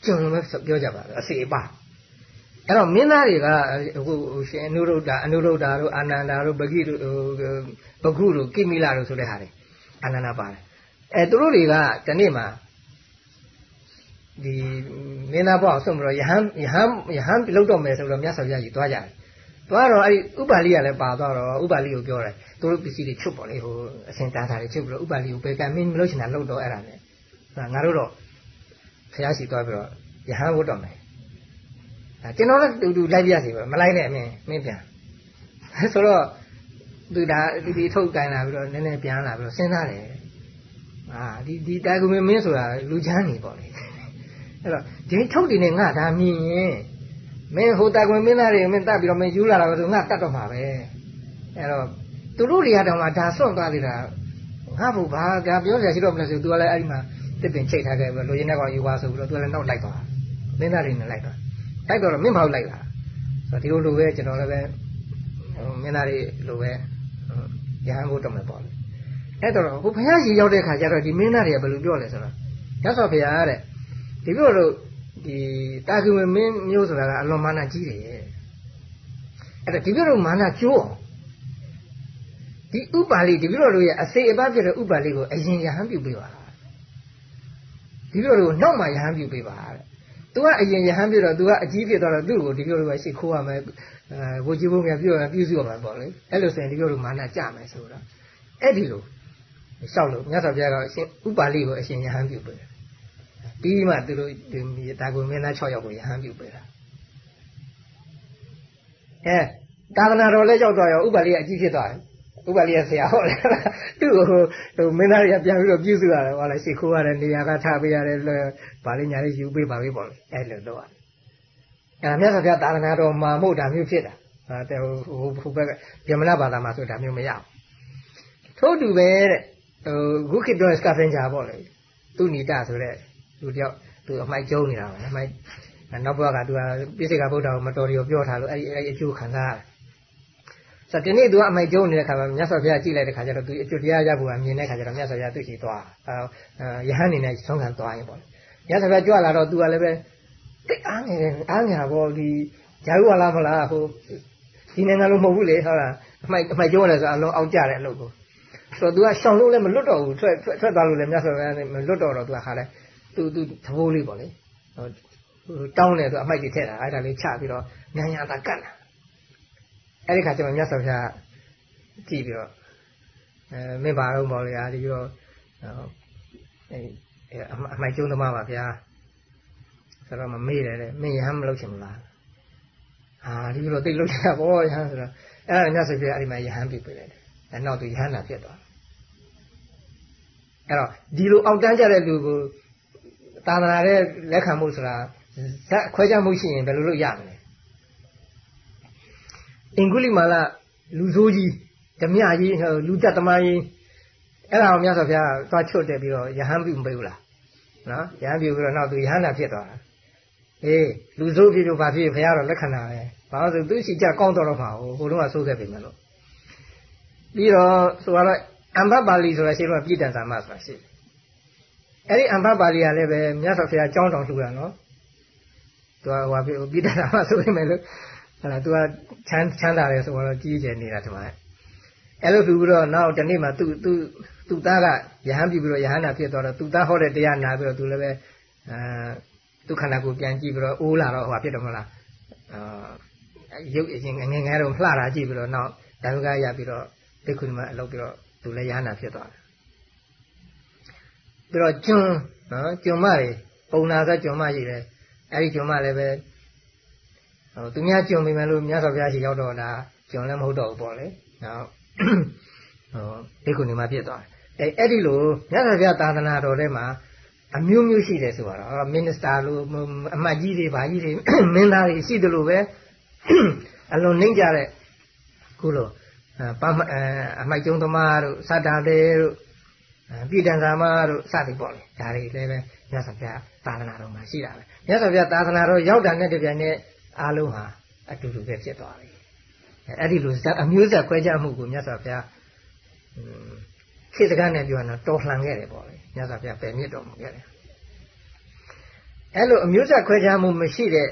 ကျုံလို့ပြောကြပါပဲအစီအပါအဲ့တော့မင်းသားတွေကဟိုရှင်အနုရုဒ္ဓအနုရုဒ္ဓတို့အာနန္ဒာတို့ပဂိတို့ပဂုတို့ကိမိလာတို့ဆိုတဲ့ဟာတွေအာနန္ဒာပါတယ်အဲသူတို့တွေကဒီနေ့မှာဒီမင်းသားဘောက်ဆုံးပြီးတော့ယဟန်ယဟန်ယဟန်လောက်တော့မယ်ဆိုတော့မြတ်စွာဘုရားကြီးသွားကြတယ် သွားတော့အဲ့ဒီဥပါလိကလည်းပါသွားတော့ဥပါလိကိုပြောတယ်သူတို့ပစ္စည်းတွေချုပ်ပေါ်လေဟိုအစင်တားတာတွေချုပ်ပြီးတော့ဥပါလိကိုပဲကမင်းမလို့ချင်တာလောက်တော့အဲ့ဒါနဲ့ငါတို့တော့ဘုရားရှိသွားပြီးတော့ယဟန်ဝတ်တော့မယ်ကျွန်တော်လည်းတူတူလိုက်ပြစီပဲမလိုက်နဲ့အမင်းမင်းပြန်ဆိုတော့သူဒါဒီဒီထုတ်ကန်လာပြီးတော့နည်းနည်းပြန်လာပြီးတော့စဉ်းစားတယ်အာဒီဒီတာကူမင်းမင်းဆိုတာလူချမ်းနေပေါ့လေအဲ့တော့ဒီထုတ်တင်နေငါဒါမြင်ရင် မင်းဟိုတာကွင်မင်းသားတွေမင်းတတ်ပြီးတော့မင်းယူလာတာပဲဆိုငါတတ်တော့မှာပဲအဲ့တော့သူတို့တွေကတောင်မှဒါစွန့်သွားသေးတာငါဘုဘာကပြောစရာရှိတော့မလဲဆိုသူကလည်းအဲ့ဒီမှာတစ်ပင်ချိတ်ထားခဲ့ပြီးလိုရင်းတဲ့ကောင်ယူသွားဆိုပြီးတော့သူကလည်းနောက်လိုက်သွားမင်းသားတွေနဲ့လိုက်သွားလိုက်တော့မင်းဘာလို့လိုက်လာဆိုတော့ဒီလိုလိုပဲကျွန်တော်လည်းပဲမင်းသားတွေလိုပဲရဟန်းဖို့တော့မယ်ပေါ့လေအဲ့တော့ဟိုဘုရားရှိရောက်တဲ့ခါကျတော့ဒီမင်းသားတွေကဘယ်လိုပြောလဲဆိုတော့ရသော်ဘုရားတဲ့ဒီလိုလို့ ဒီတာကုမင်းမျိုးဆိုတာကအလွန်မာနကြီးတယ်အဲ့တော့ဒီလိုလို့မာနကျိုးအောင်ဒီဥပါလိဒီလိုလို့ရဲ့အစေအပဖြစ်တဲ့ဥပါလိကိုအရင်ရဟန်းပြုပေးပါဒီလိုလို့နောက်မှရဟန်းပြုပေးပါတဲ့။ तू ကအရင်ရဟန်းပြုတော့ तू ကအကြီးဖြစ်သွားတော့သူ့ကိုဒီလိုလိုပဲရှိခိုးရမယ်အဲဝကြီးဘုံကပြုရပြုစုရမှာပေါ့လေ။အဲ့လိုဆိုရင်ဒီလိုလိုမာနကြမယ်ဆိုတော့အဲ့ဒီလိုလျှောက်လို့မြတ်စွာဘုရားကအရှင်ဥပါလိကိုအရှင်ရဟန်းပြုပေးတယ်။ ပြီးမှသူတို့ဒီတာကိုမင်းသား6ယောက်ကိုရဟန်းပြုပေးတာ။အဲသာသနာတော်လည်းကြောက်သွားရောဥပါလိကအကြီးဖြစ်သွားတယ်ဥပလိယဆရာဟုတ်လားသူ့ကိုဟိုမင်းသားတွေကပြန်ပြီးတော့ပြုစုရတယ်ဟောလားရှ िख ိုးရတယ်နေရာကထားပေးရတယ်ဗာလိညာလေးယူပေးပါပြီပေါ့လေအဲ့လိုတော့အဲ့ဒါမြတ်စွာဘုရားသာသနာတော်မှာမို့ဒါမျိုးဖြစ်တာအဲဟိုဟိုဘက်ကဗြဟ္မဏဘာသာမှာဆိုဒါမျိုးမရဘူးထို့တူပဲတဲ့ဟိုဂုခိတောစကဖင်ဂျာပေါ့လေသူဏိတဆိုတဲ့ လူတယောက်သူအမိုက်ကျုံနေတာပဲအမိုက်နောက်ဘက်ကသူကပြည့်စိကဗုဒ္ဓကိုမတော်ရီကိုပြောထားလို့အဲ့ဒီအဲ့ဒီအကျိုးခံစားရတယ်ဆိုတော့ဒီနေ့သူကအမိုက်ကျုံနေတဲ့ခါမှာမြတ်စွာဘုရားကြည့်လိုက်တဲ့ခါကျတော့သူအကျွတ်တရားရဖို့ကမြင်တဲ့ခါကျတော့မြတ်စွာဘုရားသူ့ရှိသွားအဲယဟန်နေနဲ့ဆုံးခံသွားရင်ပေါ့မြတ်စွာဘုရားကြွလာတော့သူကလည်းပဲတိတ်အားငယ်အားငယ်ပေါ့ဒီဂျာရုဝလာမလားဟိုဒီနိုင်ငံလုံးမဟုတ်ဘူးလေဟုတ်လားအမိုက်အမိုက်ကျုံရတယ်ဆိုအလုံးအောင်ကြတဲ့အလုပ်ကိုဆိုတော့သူကရှောင်လို့လည်းမလွတ်တော့ဘူးထွက်ထွက်သွားလို့လည်းမြတ်စွာဘုရားနဲ့မလွတ်တော့တော့သူကခါလဲ သူသူသဘောလေးပေါ့လေဟိုတောင်းတယ်ဆိုအမိုက်တွေထည့်တာအဲ့ဒါလေးချပြီးတော့ညာညာသာကတ်လာအဲ့ဒီခါကျမှမြတ်စွာဘုရားကြည့်ပြီးတော့အဲမင်းပါတော့ပေါ့လေအားဒီပြီးတော့အဲအမိုက်ကျုံးသမားပါဗျာဆိုတော့မမေ့တယ်တဲ့မင်းရဟန်းမလုပ်ချင်ဘူးလားဟာဒီလိုသိလို့ရတာပေါ့ရဟန်းဆိုတော့အဲ့ဒါညဆိုပြအဲ့ဒီမှာယဟန်ပြပြလိုက်တယ်အဲ့နောက်သူယဟန်နာဖြစ်သွားအဲ့တော့ဒီလိုအောက်တန်းကြတဲ့လူကို သာသနာရဲ့လက်ခံမှုဆိုတာဇက်ခွဲခြားမှုရှိရင်ဘယ်လိုလုပ်ရမလဲအင်္ဂုလိမာလလူဆိုးကြီးဓမြကြီးလူတက်သမားကြီးအဲ့ဒါကိုမြတ်စွာဘုရားသွားချွတ်တက်ပြီးတော့ယဟန်ပြုမပေးဘူးလားနော်ယဟန်ပြုပြီးတော့နောက်သူယဟန်နာဖြစ်သွားတာအေးလူဆိုးဖြစ်လို့ဘာဖြစ်ဘုရားတော့လက်ခံတာပဲဘာလို့ဆိုသူရှိကြကောင်းတော်တော့မှာဟိုတုန်းကဆိုးခဲ့ပြီမလို့ပြီးတော့ဆိုတော့အမ္ဘပါဠိဆိုတာရှိတော့ပြည်တန်သာမဆိုတာရှိ အဲ့ဒီအမ္ဘပါဠိကလည်းပဲမြတ်စွာဘုရားကြောင်းတောင်လှူတာနော်သူကဟိုပြည်တန်သာမဆိုပေမဲ့လို့ဟလာသူကချမ်းချမ်းသာတယ်ဆိုတော့ကြီးကျယ်နေတာဒီမှာအဲ့လိုလှူပြီးတော့နောက်တနေ့မှသူသူသူသားကယဟန်ပြီးပြီးတော့ယဟန်နာဖြစ်သွားတော့သူသားဟောတဲ့တရားနာပြီးတော့သူလည်းပဲအဲသူခန္ဓာကိုယ်ပြန်ကြည့်ပြီးတော့အိုးလာတော့ဟိုဖြစ်တယ်မဟုတ်လားအာရုပ်အရင်ငငယ်ငယ်တော့လှတာကြည့်ပြီးတော့နောက်ဓမ္မကရပြီးတော့ဒိက္ခုမအလုပ်ပြီးတော့သူလည်းရဟနာဖြစ်သွားတယ် ပြီးတော့ကျွန်းနော်ကျွန်းမတွေပုံနာဆိုကျွန်းမရှိတယ်အဲ့ဒီကျွန်းမလည်းပဲဟိုသူများကျွန်းမိမယ်လို့မြတ်စွာဘုရားရှိရောက်တော့တာကျွန်းလည်းမဟုတ်တော့ဘူးပေါ့လေနော်ဟိုဒိက္ခုနေမှာဖြစ်သွားတယ်အဲ့အဲ့ဒီလိုမြတ်စွာဘုရားသာသနာတော်ထဲမှာအမျိုးမျိုးရှိတယ်ဆိုတော့မင်းစတာလို့အမတ်ကြီးတွေဗာကြီးတွေမင်းသားတွေရှိတယ်လို့ပဲအလွန်နှိမ့်ကြတဲ့ခုလိုပမအမိုက်ကျုံသမားတို့စတာတေတို့ ပြည်တန်သာမတို့စသည်ပေါ့လေဒါတွေလည်းပဲမြတ်စွာဘုရားသာသနာတော်မှာရှိတာပဲမြတ်စွာဘုရားသာသနာတော်ရောက်တာနဲ့တပြိုင်နက်အားလုံးဟာအတူတူပဲဖြစ်သွားပြီအဲ့ဒီလိုအမျိုးဆက်ခွဲခြားမှုကိုမြတ်စွာဘုရားခေတ်စကားနဲ့ပြောရင်တော့တော်လှန်ခဲ့တယ်ပေါ့လေမြတ်စွာဘုရားပယ်မြစ်တော်မူခဲ့တယ်အဲ့လိုအမျိုးဆက်ခွဲခြားမှုမရှိတဲ့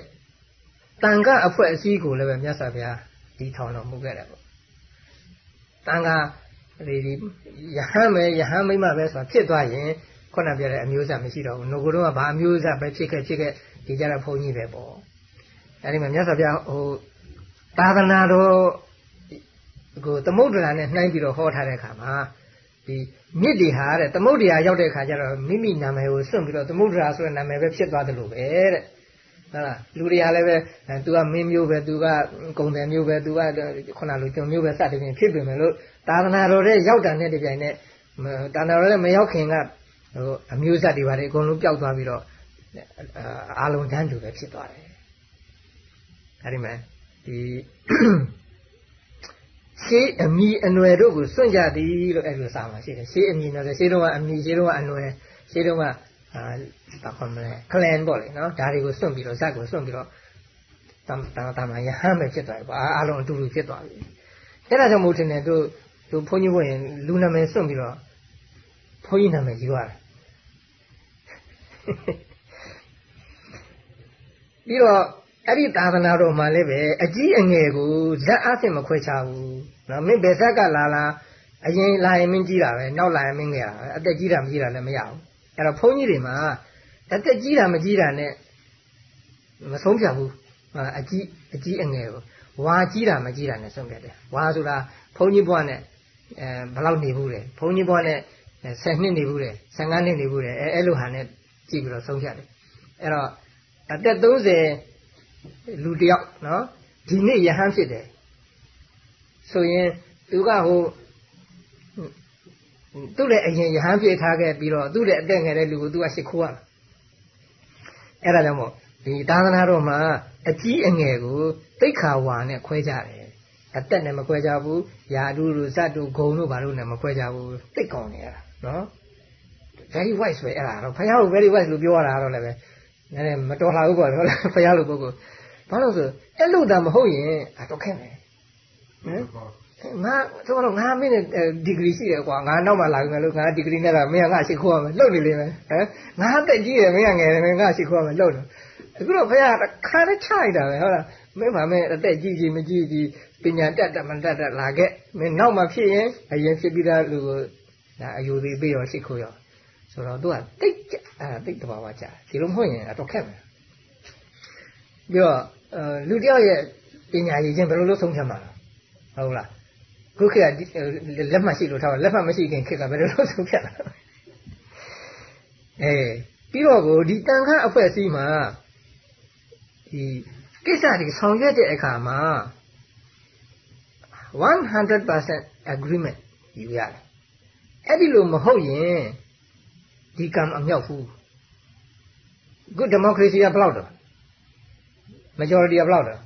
တန်ခအဖွဲ့အစည်းကိုလည်းပဲမြတ်စွာဘုရားဒီထောင်တော်မူခဲ့တယ်ပေါ့တန်ခ ဒီဒီယဟန်ပဲယဟန်မိမပဲဆိုတာဖြစ်သွားရင်ခုနပြောတဲ့အမျိုးဆက်မရှိတော့ဘူးငကိုတော့ကဘာအမျိုးဆက်ပဲဖြစ်ခဲ့ဖြစ်ခဲ့ဒီကြတဲ့ဘုန်းကြီးပဲပေါ့အဲဒီမှာမြတ်စွာဘုရားဟိုသာသနာတော်ကိုသမုဒ္ဒရာနဲ့နှိုင်းပြီးတော့ဟောထားတဲ့အခါမှာဒီမြစ်တွေဟာတဲ့သမုဒ္ဒရာရောက်တဲ့အခါကျတော့မိမိနာမည်ကိုစွန့်ပြီးတော့သမုဒ္ဒရာဆိုတဲ့နာမည်ပဲဖြစ်သွားတယ်လို့ပဲတဲ့ ဟုတ်လားလူတွေကလည်းပဲသူကမင်းမျိုးပဲသူကကုံတယ်မျိုးပဲသူကခုနလိုကျွန်မျိုးပဲစသဖြင့်ဖြစ်ပေမဲ့လို့သာသနာတော်တဲ့ရောက်တာနဲ့တပြိုင်နက်သာသနာတော်လည်းမရောက်ခင်ကဟိုအမျိုးဆက်တွေပါလေအကုန်လုံးပျောက်သွားပြီးတော့အာလုံးတန်းတူပဲဖြစ်သွားတယ်အဲဒီမှာဒီရှေးအမိအနွယ်တို့ကိုစွန့်ကြသည်လို့အဲ့လိုစာမှာရှိတယ်ရှေးအမိနော်ရှေးတုန်းကအမိရှေးတုန်းကအနွယ်ရှေးတုန်းက အာဘာခေါ်မလဲကလန်ပေါ့လေနော်ဒါတွေကိုစွန့်ပြီးတော့ဇက်ကိုစွန့်ပြီးတော့တမ်တမ်တမ်ရဟန်းပဲဖြစ်သွားပြီပေါ့အားလုံးအတူတူဖြစ်သွားပြီအဲ့ဒါကြောင့်မို့ထင်တယ်တို့တို့ဘုန်းကြီးဘုရင်လူနာမည်စွန့်ပြီးတော့ဘုန်းကြီးနာမည်ယူရတယ်ပြီးတော့အဲ့ဒီသာသနာတော်မှာလည်းပဲအကြီးအငယ်ကိုဇက်အားဖြင့်မခွဲခြားဘူးနော်မင်းဘယ်ဇက်ကလာလာအရင်လာရင်မင်းကြီးတာပဲနောက်လာရင်မင်းငယ်တာပဲအသက်ကြီးတာမကြီးတာလည်းမရဘူး အဲ့တော့ဘုန်းကြီးတွေမှာအသက်ကြီးတာမကြီးတာနဲ့မဆုံးဖြတ်ဘူးအကြီးအကြီးအငယ်ကိုဝါကြီးတာမကြီးတာနဲ့ဆုံးဖြတ်တယ်ဝါဆိုတာဘုန်းကြီးဘွားနဲ့အဲဘယ်လောက်နေဘူးလဲဘုန်းကြီးဘွားနဲ့10နှစ်နေဘူးတယ်15နှစ်နေဘူးတယ်အဲအဲ့လိုဟာနဲ့ကြည့်ပြီးတော့ဆုံးဖြတ်တယ်အဲ့တော့အသက်30လူတယောက်နော်ဒီနေ့ယဟန်ဖြစ်တယ်ဆိုရင်သူကဟို သူ့လည်းအရင်ယဟန်ဖြစ်ထားခဲ့ပြီးတော့သူ့လည်းအသက်ငယ်တဲ့လူကိုသူကရှ िख ိုးရအဲ့ဒါကြောင့်မို့ဒီသာသနာတော်မှာအကြီးအငယ်ကိုသိခါဝါနဲ့ခွဲကြတယ်အသက်နဲ့မခွဲကြဘူးယာတုတို့ဇတ်တို့ဂုံတို့ဘာလို့နဲ့မခွဲကြဘူးသိကောင်းနေရတာနော် very wise ပဲအဲ့ဒါတော့ဘုရားကို very wise လို့ပြောရတာတော့လည်းပဲနည်းနည်းမတော်လှဘူးပေါ့ဟုတ်လားဘုရားလိုပုဂ္ဂိုလ်ဘာလို့ဆိုအဲ့လိုတာမဟုတ်ရင်အတော့ခက်မယ်ဟမ် ငါဆိုတော့ငါမင်းနဲ့ဒီဂရီရှိတယ်ကွာငါနောက်မှလာပြီမယ်လို့ငါဒီဂရီနဲ့ကမင်းကငါရှိခိုးရမယ်လှုပ်နေလိမ့်မယ်ဟမ်ငါတက်ကြီးတယ်မင်းကငယ်တယ်မင်းကရှိခိုးရမယ်လှုပ်တယ်အခုတော့ဘုရားကခါနဲ့ချလိုက်တာပဲဟုတ်လားမင်းမမင်းအသက်ကြီးကြီးမကြီးကြီးပညာတတ်တတ်မတတ်တတ်လာခဲ့မင်းနောက်မှဖြစ်ရင်အရင်ဖြစ်ပြီးသားလူကိုဒါအယူသေးပြီးရောရှိခိုးရောဆိုတော့သူကတိတ်အဲတိတ်တဘာဝကြာဒီလိုမဟုတ်ရင်အတော့ခက်မယ်ပြီးတော့လူတယောက်ရဲ့ပညာရည်ချင်းဘယ်လိုလုပ်ဆုံးဖြတ်မှာလဲဟုတ်လား ခုခေတ်ကလက်မှတ်ရှိလို့ထားလက်မှတ်မရှိခင်ခေတ်ကဘယ်လိုလုပ်ဆုံးဖြတ်လဲအဲပြီးတော့ကိုဒီတန်ခါအဖွဲ့အစည်းမှာဒီကိစ္စတွေဆောင်ရွက်တဲ့အခါမှာ100% agreement ယူရတယ်အဲ့ဒီလိုမဟုတ်ရင်ဒီကံအမြောက်ဘူး good democracy ကဘယ်လောက်တော့ majority ကဘယ်လောက်တော့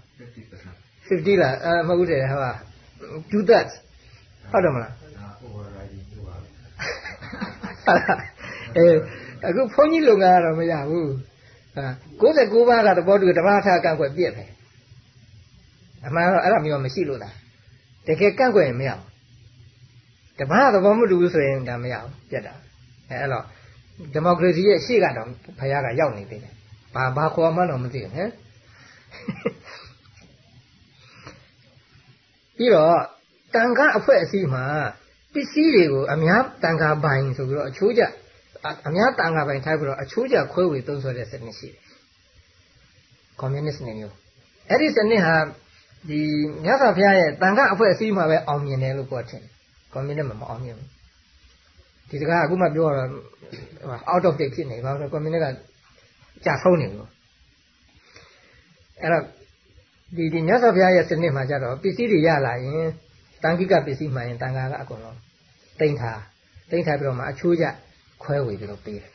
50လားအဲမဟုတ်တယ်ဟော two thirds ဟုတ်တယ်မလားအဲအခုဘုန်းကြီးလုံကတော့မရဘူးဟာ69ပါးကသဘောတူဓမ္မထာကန့်ကွက်ပြည့်ပဲအမှန်တော့အဲ့ဒါမျိုးမရှိလို့လားတကယ်ကန့်ကွက်ရင်မရဘူးဓမ္မသဘောမတူဘူးဆိုရင်ဒါမရဘူးပြတ်တာအဲအဲ့တော့ဒီမိုကရေစီရဲ့ရှေ့ကတော့ဘုရားကရောက်နေသေးတယ်ဘာဘာခေါ်မှတော့မသိဘူးဟမ် ပြီးတော့တန်ခါအဖွဲ့အစည်းမှာပစ္စည်းတွေကိုအများတန်ခါပိုင်ဆိုပြီးတော့အချိုးကျအများတန်ခါပိုင်ထားပြီးတော့အချိုးကျခွဲဝေသုံးဆွဲတဲ့စနစ်ရှိတယ်ကွန်မြူနစ်စနစ်မျိုးအဲ့ဒီစနစ်ဟာဒီမြတ်စွာဘုရားရဲ့တန်ခါအဖွဲ့အစည်းမှာပဲအောင်မြင်တယ်လို့ပြောထင်တယ်ကွန်မြူနစ်မှာမအောင်မြင်ဘူးဒီစကားအခုမှပြောတော့ out of date ဖြစ်နေပါတော့ကွန်မြူနစ်ကကြာဆုံးနေလို့အဲ့တော့ ဒီဒီမြတ်စွာဘုရားရဲ့စနစ်မှာကြတော့ပစ္စည်းတွေရလာရင်တန်ခိကပစ္စည်းမှရင်တန်ခါကအကုန်လုံးတိမ့်ထားတိမ့်ထားပြီးတော့မှအချိုးကျခွဲဝေပြီးတော့ပေးတယ်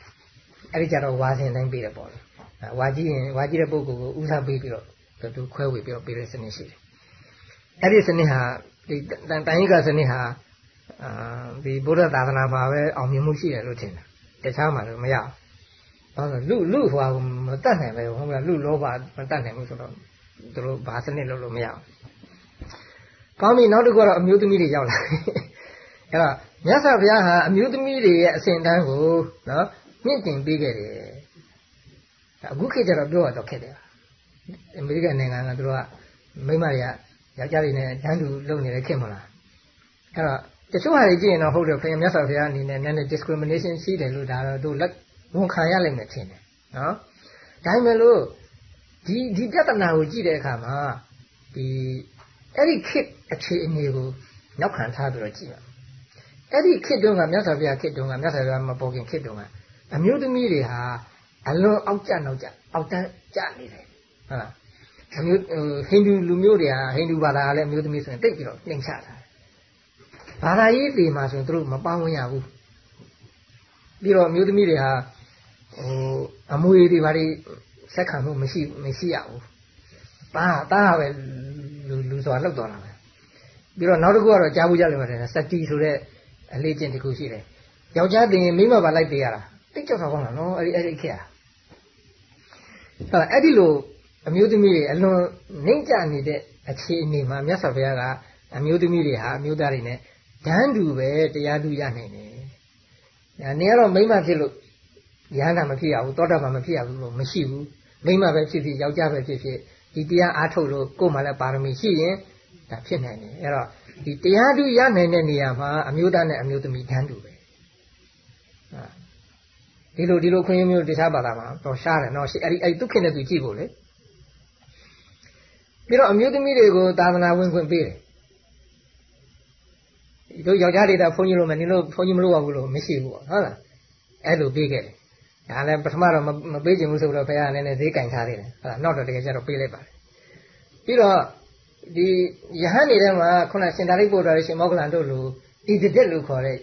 အဲ့ဒီကြတော့ဝါစင်တိုင်းပေးတယ်ပေါ့လေဝါကြီးရင်ဝါကြီးတဲ့ပုဂ္ဂိုလ်ကိုဦးစားပေးပြီးတော့သူခွဲဝေပြီးတော့ပေးတဲ့စနစ်ရှိတယ်အဲ့ဒီစနစ်ဟာဒီတန်ခိကစနစ်ဟာအာဒီဗုဒ္ဓသာသနာမှာပဲအောင်မြင်မှုရှိတယ်လို့ထင်တယ်တခြားမှာတော့မရဘူးဘာလို့လူလူဟိုမတတ်နိုင်ပဲဟုတ်မလားလူလောဘမတတ်နိုင်ဘူးဆိုတော့ သူတို့ဘာစနစ်လုပ်လို့မရဘူးကောင်းပြီနောက်တစ်ခုကတော့အမျိုးသမီးတွေရောက်လာအဲ့တော့မြတ်စွာဘုရားဟာအမျိုးသမီးတွေရဲ့အစဉ်တန်းကိုနော်မြင့်တင်ပေးခဲ့တယ်အခုခေတ်ကျတော့ပြောရတော့ခက်တယ်အမေရိကန်နိုင်ငံကသူတို့ကမိမတွေကယောက်ျားတွေနဲ့တန်းတူလုပ်နေတဲ့ခေတ်မလားအဲ့တော့တချို့ဟာတွေကြည့်ရင်တော့ဟုတ်တယ်ခင်ဗျမြတ်စွာဘုရားအနေနဲ့နည်းနည်း discrimination ရှိတယ်လို့ဒါတော့တို့လက်ဝန်ခံရလိမ့်မယ်ထင်တယ်နော်ဒါပေမဲ့လို့ ဒီဒီပြဿနာကိုကြည့်တဲ့အခါမှာဒီအဲ့ဒီခေတ်အခြေအနေကိုနောက်ခံထားပြီးတော့ကြည့်ပါအဲ့ဒီခေတ်တုန်းကမြတ်စွာဘုရားခေတ်တုန်းကမြတ်စွာဘုရားမပေါ်ခင်ခေတ်တုန်းကအမျိုးသမီးတွေဟာအလွန်အောက်ကျနောက်ကျအောက်တန်းကျနေတယ်ဟုတ်လားအမျိုးဟိန္ဒူလူမျိုးတွေဟာဟိန္ဒူဘာသာကလည်းအမျိုးသမီးဆိုရင်တိတ်ပြီးတော့နှိမ်ချတာဘာသာရေးတွေမှာဆိုရင်တို့မပေါင်းဝင်ရဘူးပြီးတော့အမျိုးသမီးတွေဟာဟိုအမွေတွေဘာတွေ ဆက်ခံမှုမရှိမရှိရဘူးတာတာပဲလူလူဆိုတာလှုပ်သွားတာပဲပြီးတော့နောက်တစ်ခုကတော့ကြားဘူးကြလိမ့်မယ်စတီဆိုတဲ့အလေးကျင့်တစ်ခုရှိတယ်ယောက်ျားတင်မိမပါလိုက်ပေးရတာတိတ်ကြောက်တာကောင်းတာနော်အဲ့ဒီအဲ့ဒီခေတ်ဟာအဲ့ဒီလိုအမျိုးသမီးတွေအလွန်နှိမ့်ကြနေတဲ့အခြေအနေမှာမြတ်စွာဘုရားကအမျိုးသမီးတွေဟာအမျိုးသားတွေနဲ့ဒန်းတူပဲတရားတူရနိုင်တယ်။ဒါနေကတော့မိမဖြစ်လို့ရဟန္တာမဖြစ်ရဘူးသောတာပန်မဖြစ်ရဘူးလို့မရှိဘူး။ မိမပဲဖြစ်ဖြစ်ယောက်ျားပဲဖြစ်ဖြစ်ဒီတရားအားထုတ်လို့ကိုယ်မှလည်းပါရမီရှိရင်ဒါဖြစ်နိုင်တယ်အဲ့တော့ဒီတရားတူရနိုင်တဲ့နေရာမှာအမျိုးသားနဲ့အမျိုးသမီးတန်းတူပဲဒီလိုဒီလိုခွင့်ရမျိုးတခြားဘာသာမှာတော့ရှားတယ်နော်အဲ့ဒီအဲ့ဒီဒုက္ခနဲ့သူကြည့်ဖို့လေပြီးတော့အမျိုးသမီးတွေကိုသာသနာဝင်ခွင့်ပေးတယ်ဒီတို့ယောက်ျားတွေတော့ဘုန်းကြီးလိုမနေလို့ဘုန်းကြီးမလို့ပါဘူးလို့မရှိဘူးပေါ့ဟုတ်လားအဲ့လိုပေးခဲ့တယ် ဒါလည်းပထမတော့မပေးချင်ဘူးဆိုတော့ဘုရားကလည်းဈေးကင်ထားသေးတယ်ဟုတ်လားနောက်တော့တကယ်ကျတော့ပေးလိုက်ပါတယ်ပြီးတော့ဒီယဟန်နေတဲ့မှာခုနရှင်သာရိပုတ္တရာရှင်မောဂလန်တို့လိုဒီတက်လို့ခေါ်တဲ့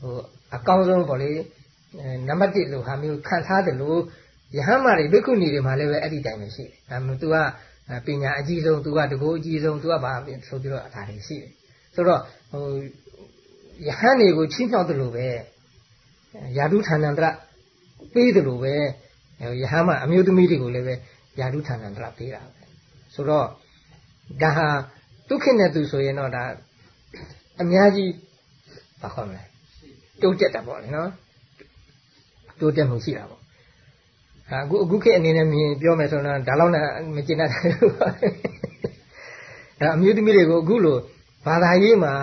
ဟိုအကောင်းဆုံးပေါ့လေနံပါတ်1လို့ဟာမျိုးခံထားတယ်လို့ယဟန်မာတွေဘိက္ခုနီတွေမှာလည်းပဲအဲ့ဒီတိုင်းပဲရှိတယ်။ဒါမှမဟုတ် तू ကပညာအကြီးဆုံး तू ကတကူအကြီးဆုံး तू ကဘာဆိုပြီးတော့ဒါတွေရှိတယ်။ဆိုတော့ဟိုယဟန်တွေကိုချင်းချောက်တယ်လို့ပဲယာတုဌာနန္တရ ပေးတယ်လို့ပဲယဟန်မှာအမျိုးသမီးတွေကိုလည်းပဲယာတုဌာနန္တရပေးတာပဲ။ဆိုတော့ဒါဟာဒုက္ခနဲ့သူဆိုရင်တော့ဒါအများကြီးဘာခေါ်မလဲတိုးတက်တာပေါ့လေနော်တိုးတက်မှုရှိတာပေါ့အခုအခုခေတ်အနေနဲ့မြင်ပြောမယ်ဆိုတော့ဒါလောက်နဲ့မကျင်တတ်တယ်လို့အဲအမျိုးသမီးတွေကိုအခုလိုဘာသာရေးမှာ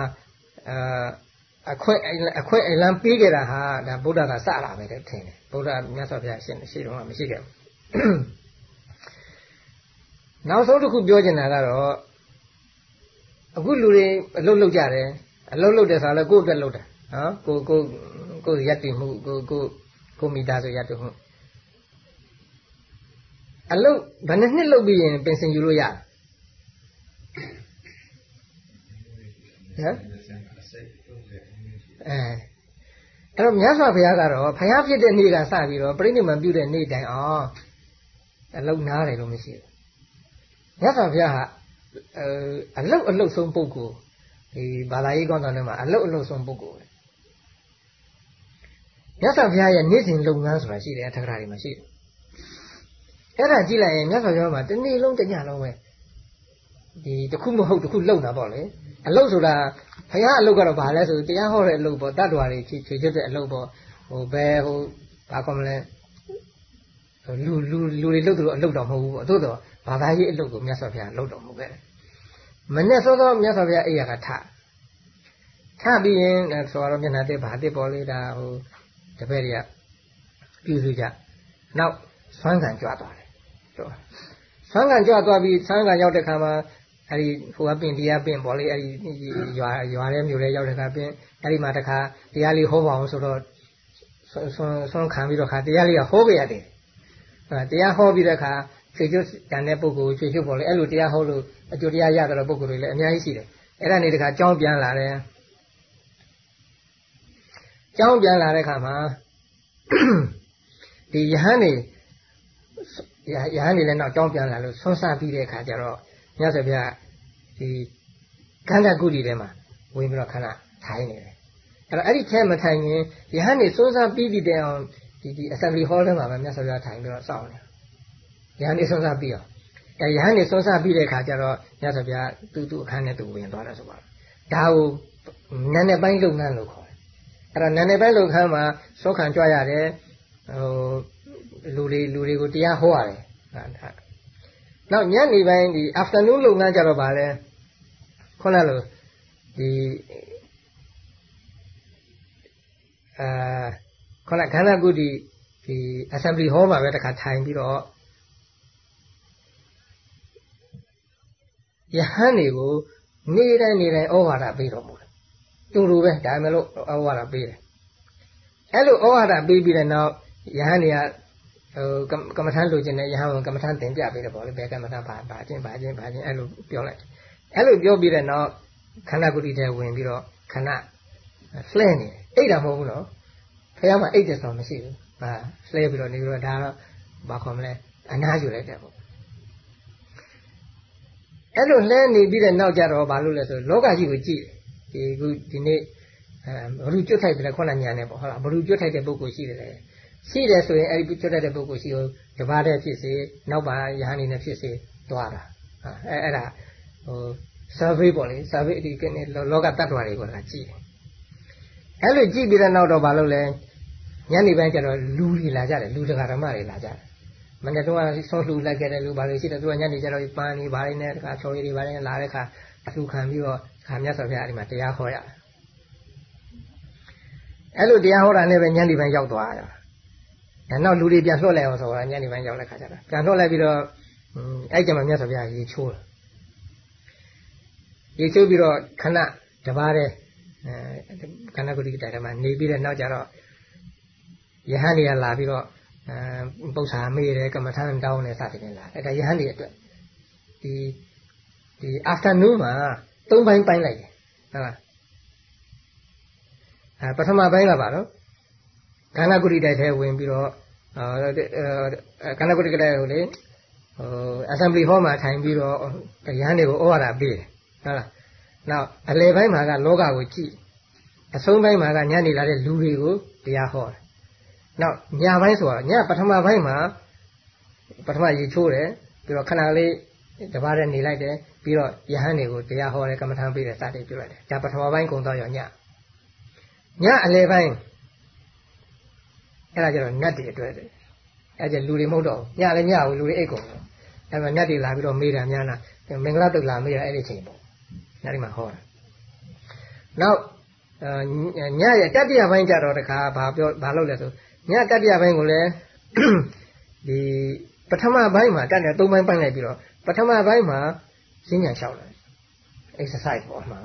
အာ အခွင့်အခွင့်အလံပေးကြတာဟာဒါဗုဒ္ဓကစလာပဲတဲ့ထင်တယ်ဗုဒ္ဓမြတ်စွာဘုရားရှင်ရှိတော့မရှိခဲ့ဘူးနောက်ဆုံးတစ်ခုပြောချင်တာကတော့အခုလူတွေအလုပ်လုပ်ကြတယ်အလုပ်လုပ်တယ်ဆိုတော့ကိုယ့်အတွက်လုပ်တာနော်ကိုကိုကိုရက်တည်မှုကိုကိုကိုမိသားစုရက်တည်မှုအလုပ်ဘယ်နှစ်နှစ်လုပ်ပြီးရင်ပင်စင်ယူလို့ရဟမ် အဲအဲ့တော့မြတ်စွာဘုရားကတော့ဘုရားဖြစ်တဲ့နေ့ကစပြီးတော့ပြိဋိမံပြုတဲ့နေ့တိုင်အောင်အလုံးနားတယ်လို့မရှိဘူးမြတ်စွာဘုရားဟာအလုတ်အလုတ်ဆုံးပုဂ္ဂိုလ်ဒီဘာသာရေးကောင်းတော်ထဲမှာအလုတ်အလုတ်ဆုံးပုဂ္ဂိုလ်မြတ်စွာဘုရားရဲ့နေ့စဉ်လုပ်ငန်းဆိုတာရှိတယ်အထက်ကရာတွေမှာရှိတယ်အဲ့ဒါကြည့်လိုက်ရင်မြတ်စွာဘုရားမှာတနေ့လုံးတညလုံးပဲဒီတခုမဟုတ်တခုလုံတာပေါ့လေ အလုတ်ဆိုတာဘုရားအလုတ်ကတော့ဘာလဲဆိုတရားဟောတဲ့အလုတ်ပေါ့တတ္တဝါတွေခြေချွတ်တဲ့အလုတ်ပေါ့ဟိုဘယ်ဟိုဘာကောမလဲလူလူလူတွေလုတ်တယ်လို့အလုတ်တော့မဟုတ်ဘူးပေါ့သို့တော့ဘာသာရေးအလုတ်ကိုမြတ်စွာဘုရားလုတ်တော်မူခဲ့တယ်မနဲ့စောစောမြတ်စွာဘုရားအိယာကထထပြီးရင်ဆိုတော့မျက်နှာတစ်ဘာတစ်ပေါ်လေးဒါဟိုတပည့်တွေကပြုစုကြနောက်ဆွမ်းခံကြွသွားတယ်ဆိုဆွမ်းခံကြွသွားပြီးဆွမ်းခံရောက်တဲ့ခါမှာ အဲ့ဒီဟိုကပင်တရားပင်ပေါ်လေအဲ့ဒီရွာရွာထဲမြို့ထဲရောက်တဲ့ခါပင်အဲ့ဒီမှာတခါတရားလေးဟောပါအောင်ဆိုတော့ဆွမ်းဆွမ်းခံပြီးတော့ခါတရားလေးကဟောခဲ့ရတယ်တရားဟောပြီးတဲ့အခါဖြေကျွတ်တန်တဲ့ပုဂ္ဂိုလ်ဖြေကျွတ်ပေါ်လေအဲ့လိုတရားဟောလို့အကျိုးတရားရတဲ့ပုဂ္ဂိုလ်တွေလည်းအများကြီးရှိတယ်အဲ့ဒါနေတခါကြောင်းပြန်လာတယ်ကြောင်းပြန်လာတဲ့ခါမှာဒီယဟန်နေယဟန်နေလည်းနောက်ကြောင်းပြန်လာလို့ဆွမ်းစားပြီးတဲ့အခါကျတော့ မြတ်စွာဘုရားဒီခန္ဓာကုတိထဲမှာဝင်ပြီးတော့ခဏထိုင်နေတယ်အဲ့တော့အဲ့ဒီထဲမထိုင်ရင်ယဟန်နေဆွမ်းစားပြီးပြီးတဲ့အောင်ဒီဒီ assembly hall ထဲမှာပဲမြတ်စွာဘုရားထိုင်ပြီးတော့စောင့်နေရဟန်းနေဆွမ်းစားပြီးအောင်အဲရဟန်းနေဆွမ်းစားပြီးတဲ့အခါကျတော့မြတ်စွာဘုရားသူ့သူ့အခန်းနဲ့သူဝင်သွားတယ်ဆိုပါဒါကိုနန်းနဲ့ပိုင်းလုပ်ငန်းလို့ခေါ်တယ်အဲ့တော့နန်းနဲ့ပိုင်းလုပ်ခန်းမှာစောခံကြွရတယ်ဟိုလူတွေလူတွေကိုတရားဟောရတယ်ဟာဒါ နောက်ညနေပိုင်းဒီ afternoon လုပ်ငန်းကြတော့ဗာလဲခုနလိုဒီအာခုနခန္ဓာကုတိဒီ assembly hall မှာပဲတခါထိုင်ပြီးတော့ယဟန်တွေကိုနေတိုင်းနေတိုင်းဩဝါဒပေးတော်မူတယ်တူတူပဲဒါမှမလို့ဩဝါဒပေးတယ်အဲ့လိုဩဝါဒပေးပြီးတဲ့နောက်ယဟန်တွေက ဟိုကမ္မထမ်းလိုချင်တဲ့ယဟန်ကကမ္မထမ်းတင်ပြပေးတယ်ပေါ့လေဘယ်ကမ္မထမ်းဘာဘာချင်းဘာချင်းဘာချင်းအဲ့လိုပြောလိုက်အဲ့လိုပြောပြီးတဲ့နောက်ခန္ဓာကုတိထဲဝင်ပြီးတော့ခဏလှဲနေတယ်အိတ်တာမဟုတ်ဘူးနော်ဖះမှာအိတ်တယ်ဆိုမရှိဘူးဟာလှဲပြီးတော့နေပြီးတော့ဒါတော့ဘာခေါ်မလဲအနားယူလိုက်တယ်ပေါ့အဲ့လိုလဲနေပြီးတဲ့နောက်ကြတော့ဘာလို့လဲဆိုလောကကြီးကိုကြည့်ဒီခုဒီနေ့အဲဘ ᱹ ကျွတ်ထိုက်တယ်ခေါဏညာနဲ့ပေါ့ဟုတ်လားဘ ᱹ ကျွတ်ထိုက်တဲ့ပုဂ္ဂိုလ်ရှိတယ်လေ ရှိတယ်ဆိုရင်အဲ့ဒီကျွတ်ထိုက်တဲ့ပုဂ္ဂိုလ်ရှိကိုတပါးတည်းဖြစ်စေနောက်ပါယဟန်နေနဲ့ဖြစ်စေသွားတာအဲအဲ့ဒါဟို survey ပေါ့လေ survey ဒီကနေ့လောကတ attva တွေကိုကကြည့်တယ်အဲ့လိုကြည့်ပြီးတဲ့နောက်တော့ဘာလို့လဲညနေပိုင်းကျတော့လူတွေလာကြတယ်လူတကာဓမ္မတွေလာကြတယ်မနေ့တုန်းကဆုံးလှူလိုက်ခဲ့တဲ့လူဘာလို့ရှိတယ်သူကညနေကျတော့ပန်းနေဘာတွေနဲ့တခါချော်ရည်တွေဘာတွေနဲ့လာတဲ့ခါအလှူခံပြီးတော့ခါမြတ်စွာဘုရားအဲ့ဒီမှာတရားဟောရတယ်အဲ့လိုတရားဟောတာနဲ့ပဲညနေပိုင်းရောက်သွားတာအဲ နောက်လူတွေပြန်လွှတ်လိုက်အောင်ဆိုတာညနေပိုင်းရောက်တဲ့ခါကျတော့ပြန်လွှတ်လိုက်ပြီးတော့အဲ့ကျမှမြတ်စွာဘုရားရေချိုးတယ်ရေချိုးပြီးတော့ခဏတပါးတဲ့အဲခဏကုတိတိုင်မှာနေပြီးတဲ့နောက်ကျတော့ယဟန်တွေကလာပြီးတော့အဲပု္ပ္ပာမေးတယ်ကမ္မထမ်းတောင်းတယ်စသဖြင့်လာအဲဒါယဟန်တွေအတွက်ဒီဒီ afternoon မှာ၃ပိုင်းပိုင်းလိုက်တယ်ဟုတ်လားအဲပထမပိုင်းကပါတော့ ခန္ဓာကုတိတိုက်ထဲဝင်ပြီးတော့ခန္ဓာကုတိတိုက်ကိုလေဟို assembly hall မှာထိုင်ပြီးတော့ရဟန်းတွေကိုဩဝါဒပေးတယ်ဟုတ်လားနောက်အလယ်ပိုင်းမှာကလောကကိုကြည့်အဆုံးပိုင်းမှာကညနေလာတဲ့လူတွေကိုတရားဟောတယ်နောက်ညပိုင်းဆိုတာညပထမပိုင်းမှာပထမရေချိုးတယ်ပြီးတော့ခဏလေးတပါးတည်းနေလိုက်တယ်ပြီးတော့ယဟန်တွေကိုတရားဟောတယ်ကမ္မထမ်းပေးတယ်စတဲ့ပြုလိုက်တယ်ဒါပထမပိုင်းကုံတော့ရောညညအလယ်ပိုင်း အဲ့ဒါကျတော့နတ်တွေအတွက်တယ်အဲ့ကျလူတွေမဟုတ်တော့ညလည်းညဘူးလူတွေအိတ်ကုန်တယ်အဲ့မှာနတ်တွေလာပြီးတော့မေးတာများလားမင်္ဂလာတုတ်လာမေးတာအဲ့ဒီချိန်ပေါ့ညဒီမှာဟောတာနောက်ညရဲ့တတိယပိုင်းကျတော့တခါဘာပြောဘာလုပ်လဲဆိုညတတိယပိုင်းကိုလည်းဒီပထမပိုင်းမှာတက်တယ်၃ပိုင်းပိုင်းလိုက်ပြီးတော့ပပထမပိုင်းမှာဈဉ္ညာလျှောက်တယ် exercise ပေါ့မှာ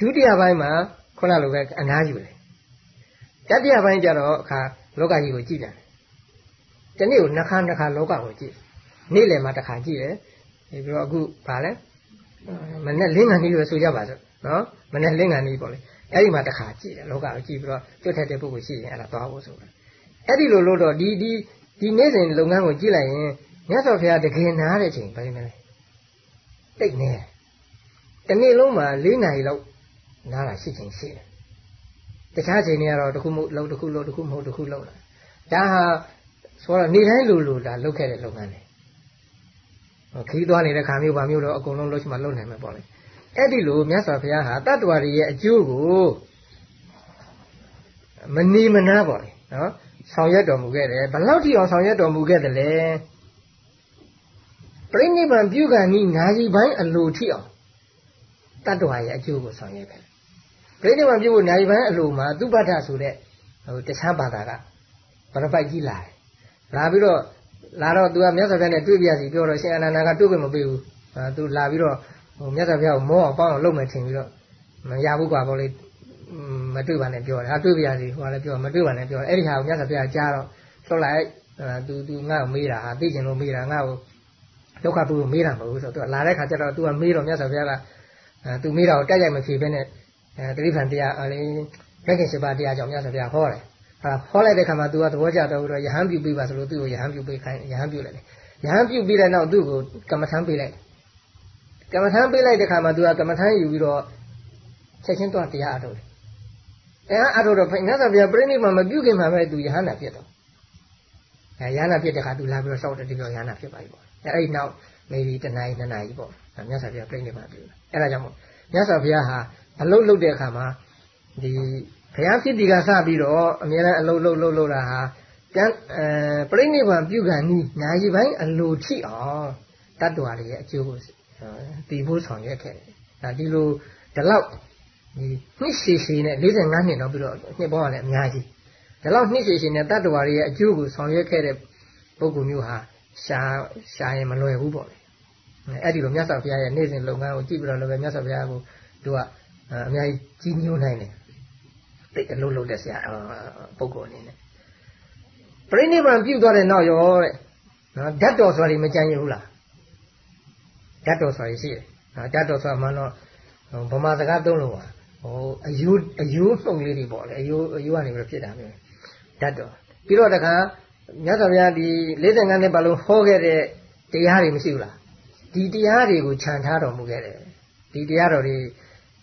ဒုတိယပိုင်းမှာခုနလိုပဲအနားယူတယ် တတိယပိုင်းကျတော့အခါလောကကြီးကိုကြည့်ပြန်တယ်တနေ့ကိုနှစ်ခါနှစ်ခါလောကကိုကြည့်နေ့လယ်မှာတစ်ခါကြည့်တယ်ပြီးတော့အခုဗာလဲမနဲ့လင်းငံကြီးလို့ဆိုကြပါစို့နော်မနဲ့လင်းငံကြီးပေါ့လေအဲ့ဒီမှာတစ်ခါကြည့်တယ်လောကကိုကြည့်ပြီးတော့ကျွတ်ထက်တဲ့ပုဂ္ဂိုလ်ရှိရင်အဲ့ဒါသွားဖို့ဆိုတာအဲ့ဒီလိုလို့တော့ဒီဒီဒီနေ့စဉ်လုပ်ငန်းကိုကြည့်လိုက်ရင်မြတ်စွာဘုရားတကယ်နားတဲ့ချိန်ဘယ်လိုလဲတိတ်နေတနေ့လုံးမှာ၄နာရီလောက်နားတာရှိချိန်ရှိတယ် တခြားချိန်တွေကတော့တစ်ခုမဟုတ်လုံးတစ်ခုလုံးတစ်ခုမဟုတ်တစ်ခုလုံးလာဒါဟာဆိုတော့နေ့တိုင်းလိုလိုဒါလုပ်ခဲ့တဲ့လုပ်ငန်းတွေခီးသွားနေတဲ့ခါမျိုးပါမျိုးတော့အကုန်လုံးလုပ်ချင်မှလုပ်နိုင်မှာပေါ့လေအဲ့ဒီလိုမြတ်စွာဘုရားဟာတတ္တဝါတွေရဲ့အကျိုးကိုမနေမနာပေါ့လေနော်ဆောင်ရွက်တော်မူခဲ့တယ်ဘလောက်ထိအောင်ဆောင်ရွက်တော်မူခဲ့တယ်လဲပြိဋိဘံပြုကံဤနာယီပိုင်းအလိုထိအောင်တတ္တဝါရဲ့အကျိုးကိုဆောင်ရွက်ခဲ့ ပြိဋိဘံပြုဖို့နာယီပိုင်းအလိုမှာသူပဋ္ဌဆိုတဲ့ဟိုတခြားဘာသာကဗရပိုက်ကြီးလာတယ်လာပြီးတော့လာတော့သူကမြတ်စွာဘုရားနဲ့တွေ့ပြစီပြောတော့ရှင်အနန္ဒာကတွေ့ခွင့်မပေးဘူးအဲသူလာပြီးတော့ဟိုမြတ်စွာဘုရားကိုမောအောင်ပေါင်းအောင်လုပ်မယ်ထင်ပြီးတော့မရဘူးကွာပေါ့လေမတွေ့ပါနဲ့ပြောတယ်ဟာတွေ့ပြစီဟိုကလည်းပြောမတွေ့ပါနဲ့ပြောတယ်အဲ့ဒီဟာကိုမြတ်စွာဘုရားကြားတော့လှုပ်လိုက်အဲသူသူငါ့ကိုမေးတာဟာသိကျင်လို့မေးတာငါ့ကိုဒုက္ခပုလို့မေးတာမဟုတ်ဘူးဆိုတော့သူကလာတဲ့ခါကျတော့သူကမေးတော့မြတ်စွာဘုရားကအဲသူမေးတာကိုတိုက်ရိုက်မဖြေဘဲနဲ့ အဲတတိပံတရားအလေးမဂ္ဂင်7ပါးတရားကြောင့်မြတ်စွာဘုရားဟောတယ်အဲခေါ်လိုက်တဲ့ခါမှာသူကသဘောကျတော့တော့ယဟန်ပြုပြီးပါဆိုလို့သူ့ကိုယဟန်ပြုပေးခိုင်းယဟန်ပြုလိုက်တယ်ယဟန်ပြုပြီးတဲ့နောက်သူ့ကိုကမ္မထမ်းပေးလိုက်ကမ္မထမ်းပေးလိုက်တဲ့ခါမှာသူကကမ္မထမ်းယူပြီးတော့ချက်ချင်းတော့တရားအထုတ်တယ်တရားအထုတ်တော့မြတ်စွာဘုရားပြိဋိဘံမပြုခင်မှာပဲသူယဟန်နာဖြစ်တော့အဲယဟန်နာဖြစ်တဲ့ခါသူလာပြီးတော့စောက်တဲ့ဒီလိုယဟန်နာဖြစ်ပါပြီပေါ့အဲအဲ့ဒီနောက် maybe တနားရီနှစ်နာရီပေါ့မြတ်စွာဘုရားပြိဋိဘံပြုတယ်အဲဒါကြောင့်မို့မြတ်စွာဘုရားဟာ အလုတ်လုတ်တဲ့အခါမှာဒီဘုရားဖြစ်ဒီကစပြီးတော့အများအားအလုံးလုံးလုံးလုံးတာဟာကျန်အဲပြိဋိဘံပြုခံဤညာကြီးပိုင်းအလိုထိအောင်တတ္တဝါတွေရဲ့အကျိုးကိုတည်ဖို့ဆောင်ရွက်ခဲ့တယ်။ဒါဒီလိုဒီလောက်ဒီနှစ်ရှည်ရှည်နဲ့45နှစ်တော့ပြီးတော့နှစ်ပေါင်းရတယ်အများကြီးဒီလောက်နှစ်ရှည်ရှည်နဲ့တတ္တဝါတွေရဲ့အကျိုးကိုဆောင်ရွက်ခဲ့တဲ့ပုဂ္ဂိုလ်မျိုးဟာရှာရှာရင်မလွယ်ဘူးပေါ့လေ။အဲ့ဒီလိုမြတ်စွာဘုရားရဲ့နေ့စဉ်လုပ်ငန်းကိုကြည့်ပြီးတော့လည်းမြတ်စွာဘုရားကိုသူက အများကြီးကြီးညိုးနိုင်တယ်သိအလုံးလုံးတဲ့ဆရာပုဂ္ဂိုလ်အနေနဲ့ပြိဋိဘံပြုတ်သွားတဲ့နောက်ရောတဲ့နော်ဓာတ်တော်ဆိုတာဒီမကြံရဘူးလားဓာတ်တော်ဆိုတာရှိတယ်နော်ဓာတ်တော်ဆိုတာမှတော့ဗမာစကားသုံးလို့ပါဟိုအယူအယူနှုတ်လေးတွေပေါ့လေအယူအယူကနေပြီးဖြစ်တာမျိုးဓာတ်တော်ပြီးတော့တခါမြတ်စွာဘုရားဒီ45နှစ်ပတ်လုံးဟောခဲ့တဲ့တရားတွေမရှိဘူးလားဒီတရားတွေကိုခြံထားတော်မူခဲ့တယ်ဒီတရားတော်တွေ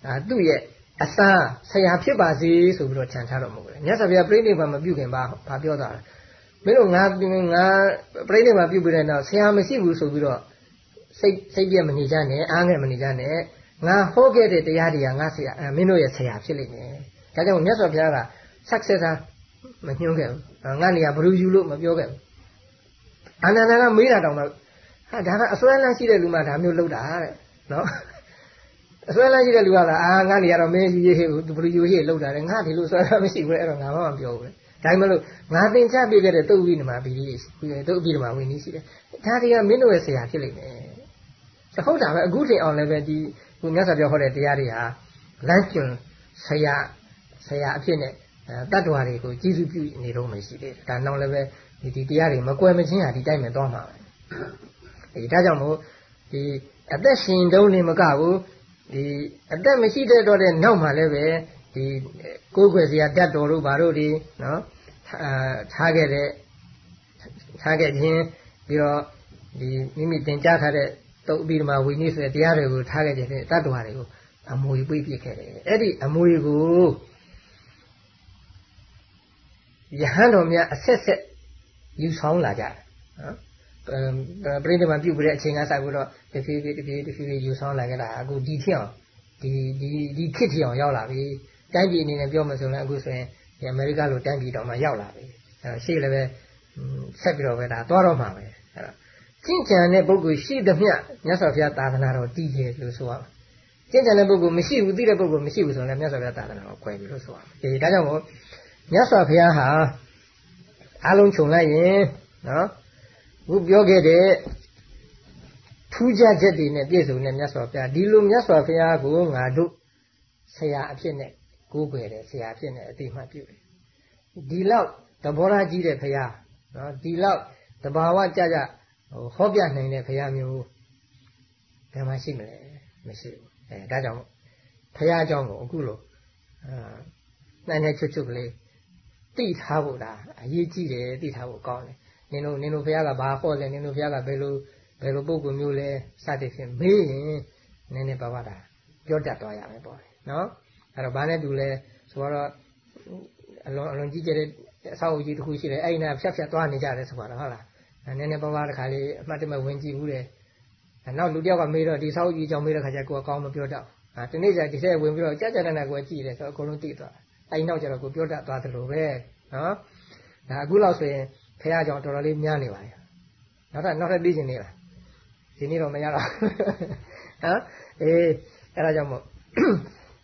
အာသူ့ရဲ့အစာဆရာဖြစ်ပါစေဆိုပြီးတော့ခြံထားတော်မူတယ်မြတ်စွာဘုရားပြိဋိဘံမပြုခင်ပါဘာပြောတာလဲမင်းတို့ငါငါပြိဋိဘံပြုပြီးတဲ့နောက်ဆရာမရှိဘူးဆိုပြီးတော့စိတ်စိတ်ပြည့်မနေကြနဲ့အားငယ်မနေကြနဲ့ငါဟောခဲ့တဲ့တရားတွေကငါဆရာမင်းတို့ရဲ့ဆရာဖြစ်လိမ့်မယ်ဒါကြောင့်မြတ်စွာဘုရားက successor မညွှန်းခဲ့ဘူးငါနေရာဘလူယူလို့မပြောခဲ့ဘူးအာနန္ဒာကမေးတာတောင်မှဟာဒါကအစွဲလန်းရှိတဲ့လူမှဒါမျိုးလုပ်တာတဲ့နော် အစွဲလန်းရှိတဲ့လူကလာအာငါနေရတော့မင်းကြီးရေးဟိဘလူယူရေးလောက်တာလေငါဒီလိုစွဲလန်းမရှိဘူးအဲ့တော့ငါမှမပြောဘူးလေဒါမှမဟုတ်ငါသင်ချပြခဲ့တဲ့တုတ်ဝိနမဘီကြီးတုတ်အပြီးမှာဝင်နေရှိတယ်ဒါတွေကမင်းတို့ရဲ့ဆရာဖြစ်လိမ့်မယ်ဟုတ်တာပဲအခုထင်အောင်လည်းပဲဒီဟိုမြတ်စွာဘုရားဟောတဲ့တရားတွေဟာလမ်းကျွန်းဆရာဆရာအဖြစ်နဲ့တတ္တဝါတွေကိုကျေးဇူးပြုနေတော့မှရှိတယ်ဒါနောက်လည်းပဲဒီတရားတွေမကွယ်မချင်းဟာဒီတိုက်မယ်သွားမှာပဲဒီဒါကြောင့်မို့ဒီအသက်ရှင်တုံးနေမကဘူး ဒီအသက်မရှိတဲ့တော့တဲ့နောက်မှာလည်းပဲဒီကိုယ်ွယ်စရာတတ်တော်တို့ဘာတို့ဒီနော်အာထားခဲ့တဲ့ထားခဲ့ခြင်းပြီးတော့ဒီမိမိသင်ကြားထားတဲ့တုတ်အပြီးမှဝိနည်းဆိုတဲ့တရားတွေကိုထားခဲ့ခြင်းနဲ့တတ္တဝါတွေကိုအမွေပိတ်ပြစ်ခဲ့တယ်အဲ့ဒီအမွေကိုယဟန်တော်များအဆက်ဆက်ယူဆောင်လာကြတယ်နော် ပြိဋိဘံပြုတ်ပြီးတဲ့အချိန်ကစပြီးတော့တဖြည်းဖြည်းတဖြည်းတဖြည်းဖြည်းယူဆောင်လာခဲ့တာအခုဒီထက်အောင်ဒီဒီဒီခေတ်ထက်အောင်ရောက်လာပြီတိုင်းပြည်အနေနဲ့ပြောမှဆိုရင်အခုဆိုရင်ဒီအမေရိကလိုတိုင်းပြည်တော်မှာရောက်လာပြီအဲရှေ့လည်းပဲဆက်ပြီးတော့ပဲဒါသွားတော့မှာပဲအဲတော့ကျင့်ကြံတဲ့ပုဂ္ဂိုလ်ရှိသမျှမြတ်စွာဘုရားသာသနာတော်တည်တယ်လို့ဆိုရမှာကျင့်ကြံတဲ့ပုဂ္ဂိုလ်မရှိဘူးသိတဲ့ပုဂ္ဂိုလ်မရှိဘူးဆိုရင်လည်းမြတ်စွာဘုရားသာသနာတော်ကွယ်ပြီလို့ဆိုရမှာဒီဒါကြောင့်မို့မြတ်စွာဘုရားဟာအလုံးခြုံလိုက်ရင်နော် ခုပြောခဲ့တဲ့ထူးခြားချက်တွေနဲ့ပြည့်စုံတဲ့မြတ်စွာဘုရားဒီလိုမြတ်စွာဘုရားကိုငါတို့ဆရာအဖြစ်နဲ့ကိုးကွယ်တယ်ဆရာအဖြစ်နဲ့အတိမတ်ပြုတယ်ဒီလောက်သဘောထားကြီးတဲ့ဘုရားနော်ဒီလောက်တဘာဝကြကြဟိုဟောပြနိုင်တဲ့ဘုရားမျိုးဘယ်မှာရှိမလဲမရှိဘူးအဲဒါကြောင့်ဘုရားအကြောင်းကိုအခုလိုအာနိုင်နေချွတ်ချွတ်ကလေးတိထားဖို့ဒါအရေးကြီးတယ်တိထားဖို့ကောင်းတယ် နင်တို့နင်တို့ဘုရားကဘာဟောလဲနင်တို့ဘုရားကဘယ်လိုဘယ်လိုပုံကူမျိုးလဲစသဖြင့်မေးရင်နည်းနည်းပါးပါးတာပြောတတ်သွားရမယ်ပေါ့နော်အဲ့တော့ဘာနဲ့တူလဲဆိုတော့အလွန်အလွန်ကြီးကျယ်တဲ့အဆောက်အဦကြီးတစ်ခုရှိတယ်အဲ့ဒီနာဖြတ်ဖြတ်သွားနေကြတယ်ဆိုတော့ဟုတ်လားနည်းနည်းပါးပါးတစ်ခါလေးအမှတ်တမဲ့ဝင်ကြည့်ဘူးတယ်နောက်လူတယောက်ကမေးတော့ဒီဆောက်အဦကြီးကြောင့်မေးတဲ့ခါကျကိုယ်ကောင်းမပြောတတ်ဘူးဒီနေ့ကျဒီထဲဝင်ပြီးတော့ကြာကြာနာနာကိုကြည့်တယ်ဆိုတော့အကုန်လုံးသိသွားအဲ့ဒီနောက်ကျတော့ကိုပြောတတ်သွားသလိုပဲနော်ဒါအခုလောက်ဆိုရင် ဖះကြောင့်တော်တော်လေးများနေပါရဲ့နောက်ထပ်နောက်ထပ်သိချင်နေလားဒီနေ့တော့မရတော့ဟမ်အေးအဲ့ဒါကြောင့်မို့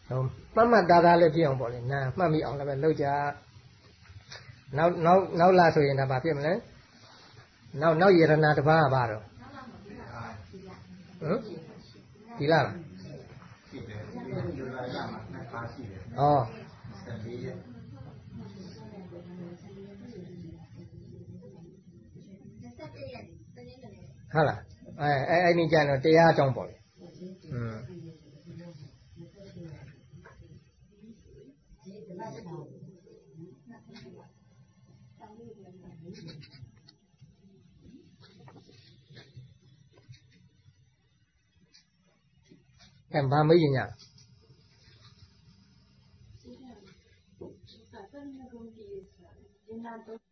ဟိုမှတ်မှတ်သားသားလေးပြအောင်ပေါ့လေနာမှတ်မိအောင်လည်းပဲလုပ်ကြနောက်နောက်နောက်လာဆိုရင်ဒါဘာဖြစ်မလဲနောက်နောက်ယရနာတစ်ပါးကဘာတော့ဟမ်ဒီလားလားရှိတယ်ဒီလိုလာရမှာနှစ်ခါရှိတယ်ဩ ဟုတ်လားအဲအဲအဲ့ဒီကြတော့တရားအကြောင်းပေါ့လေอืมအဲ့ဘာမေးရင်ညာဒီနာတော့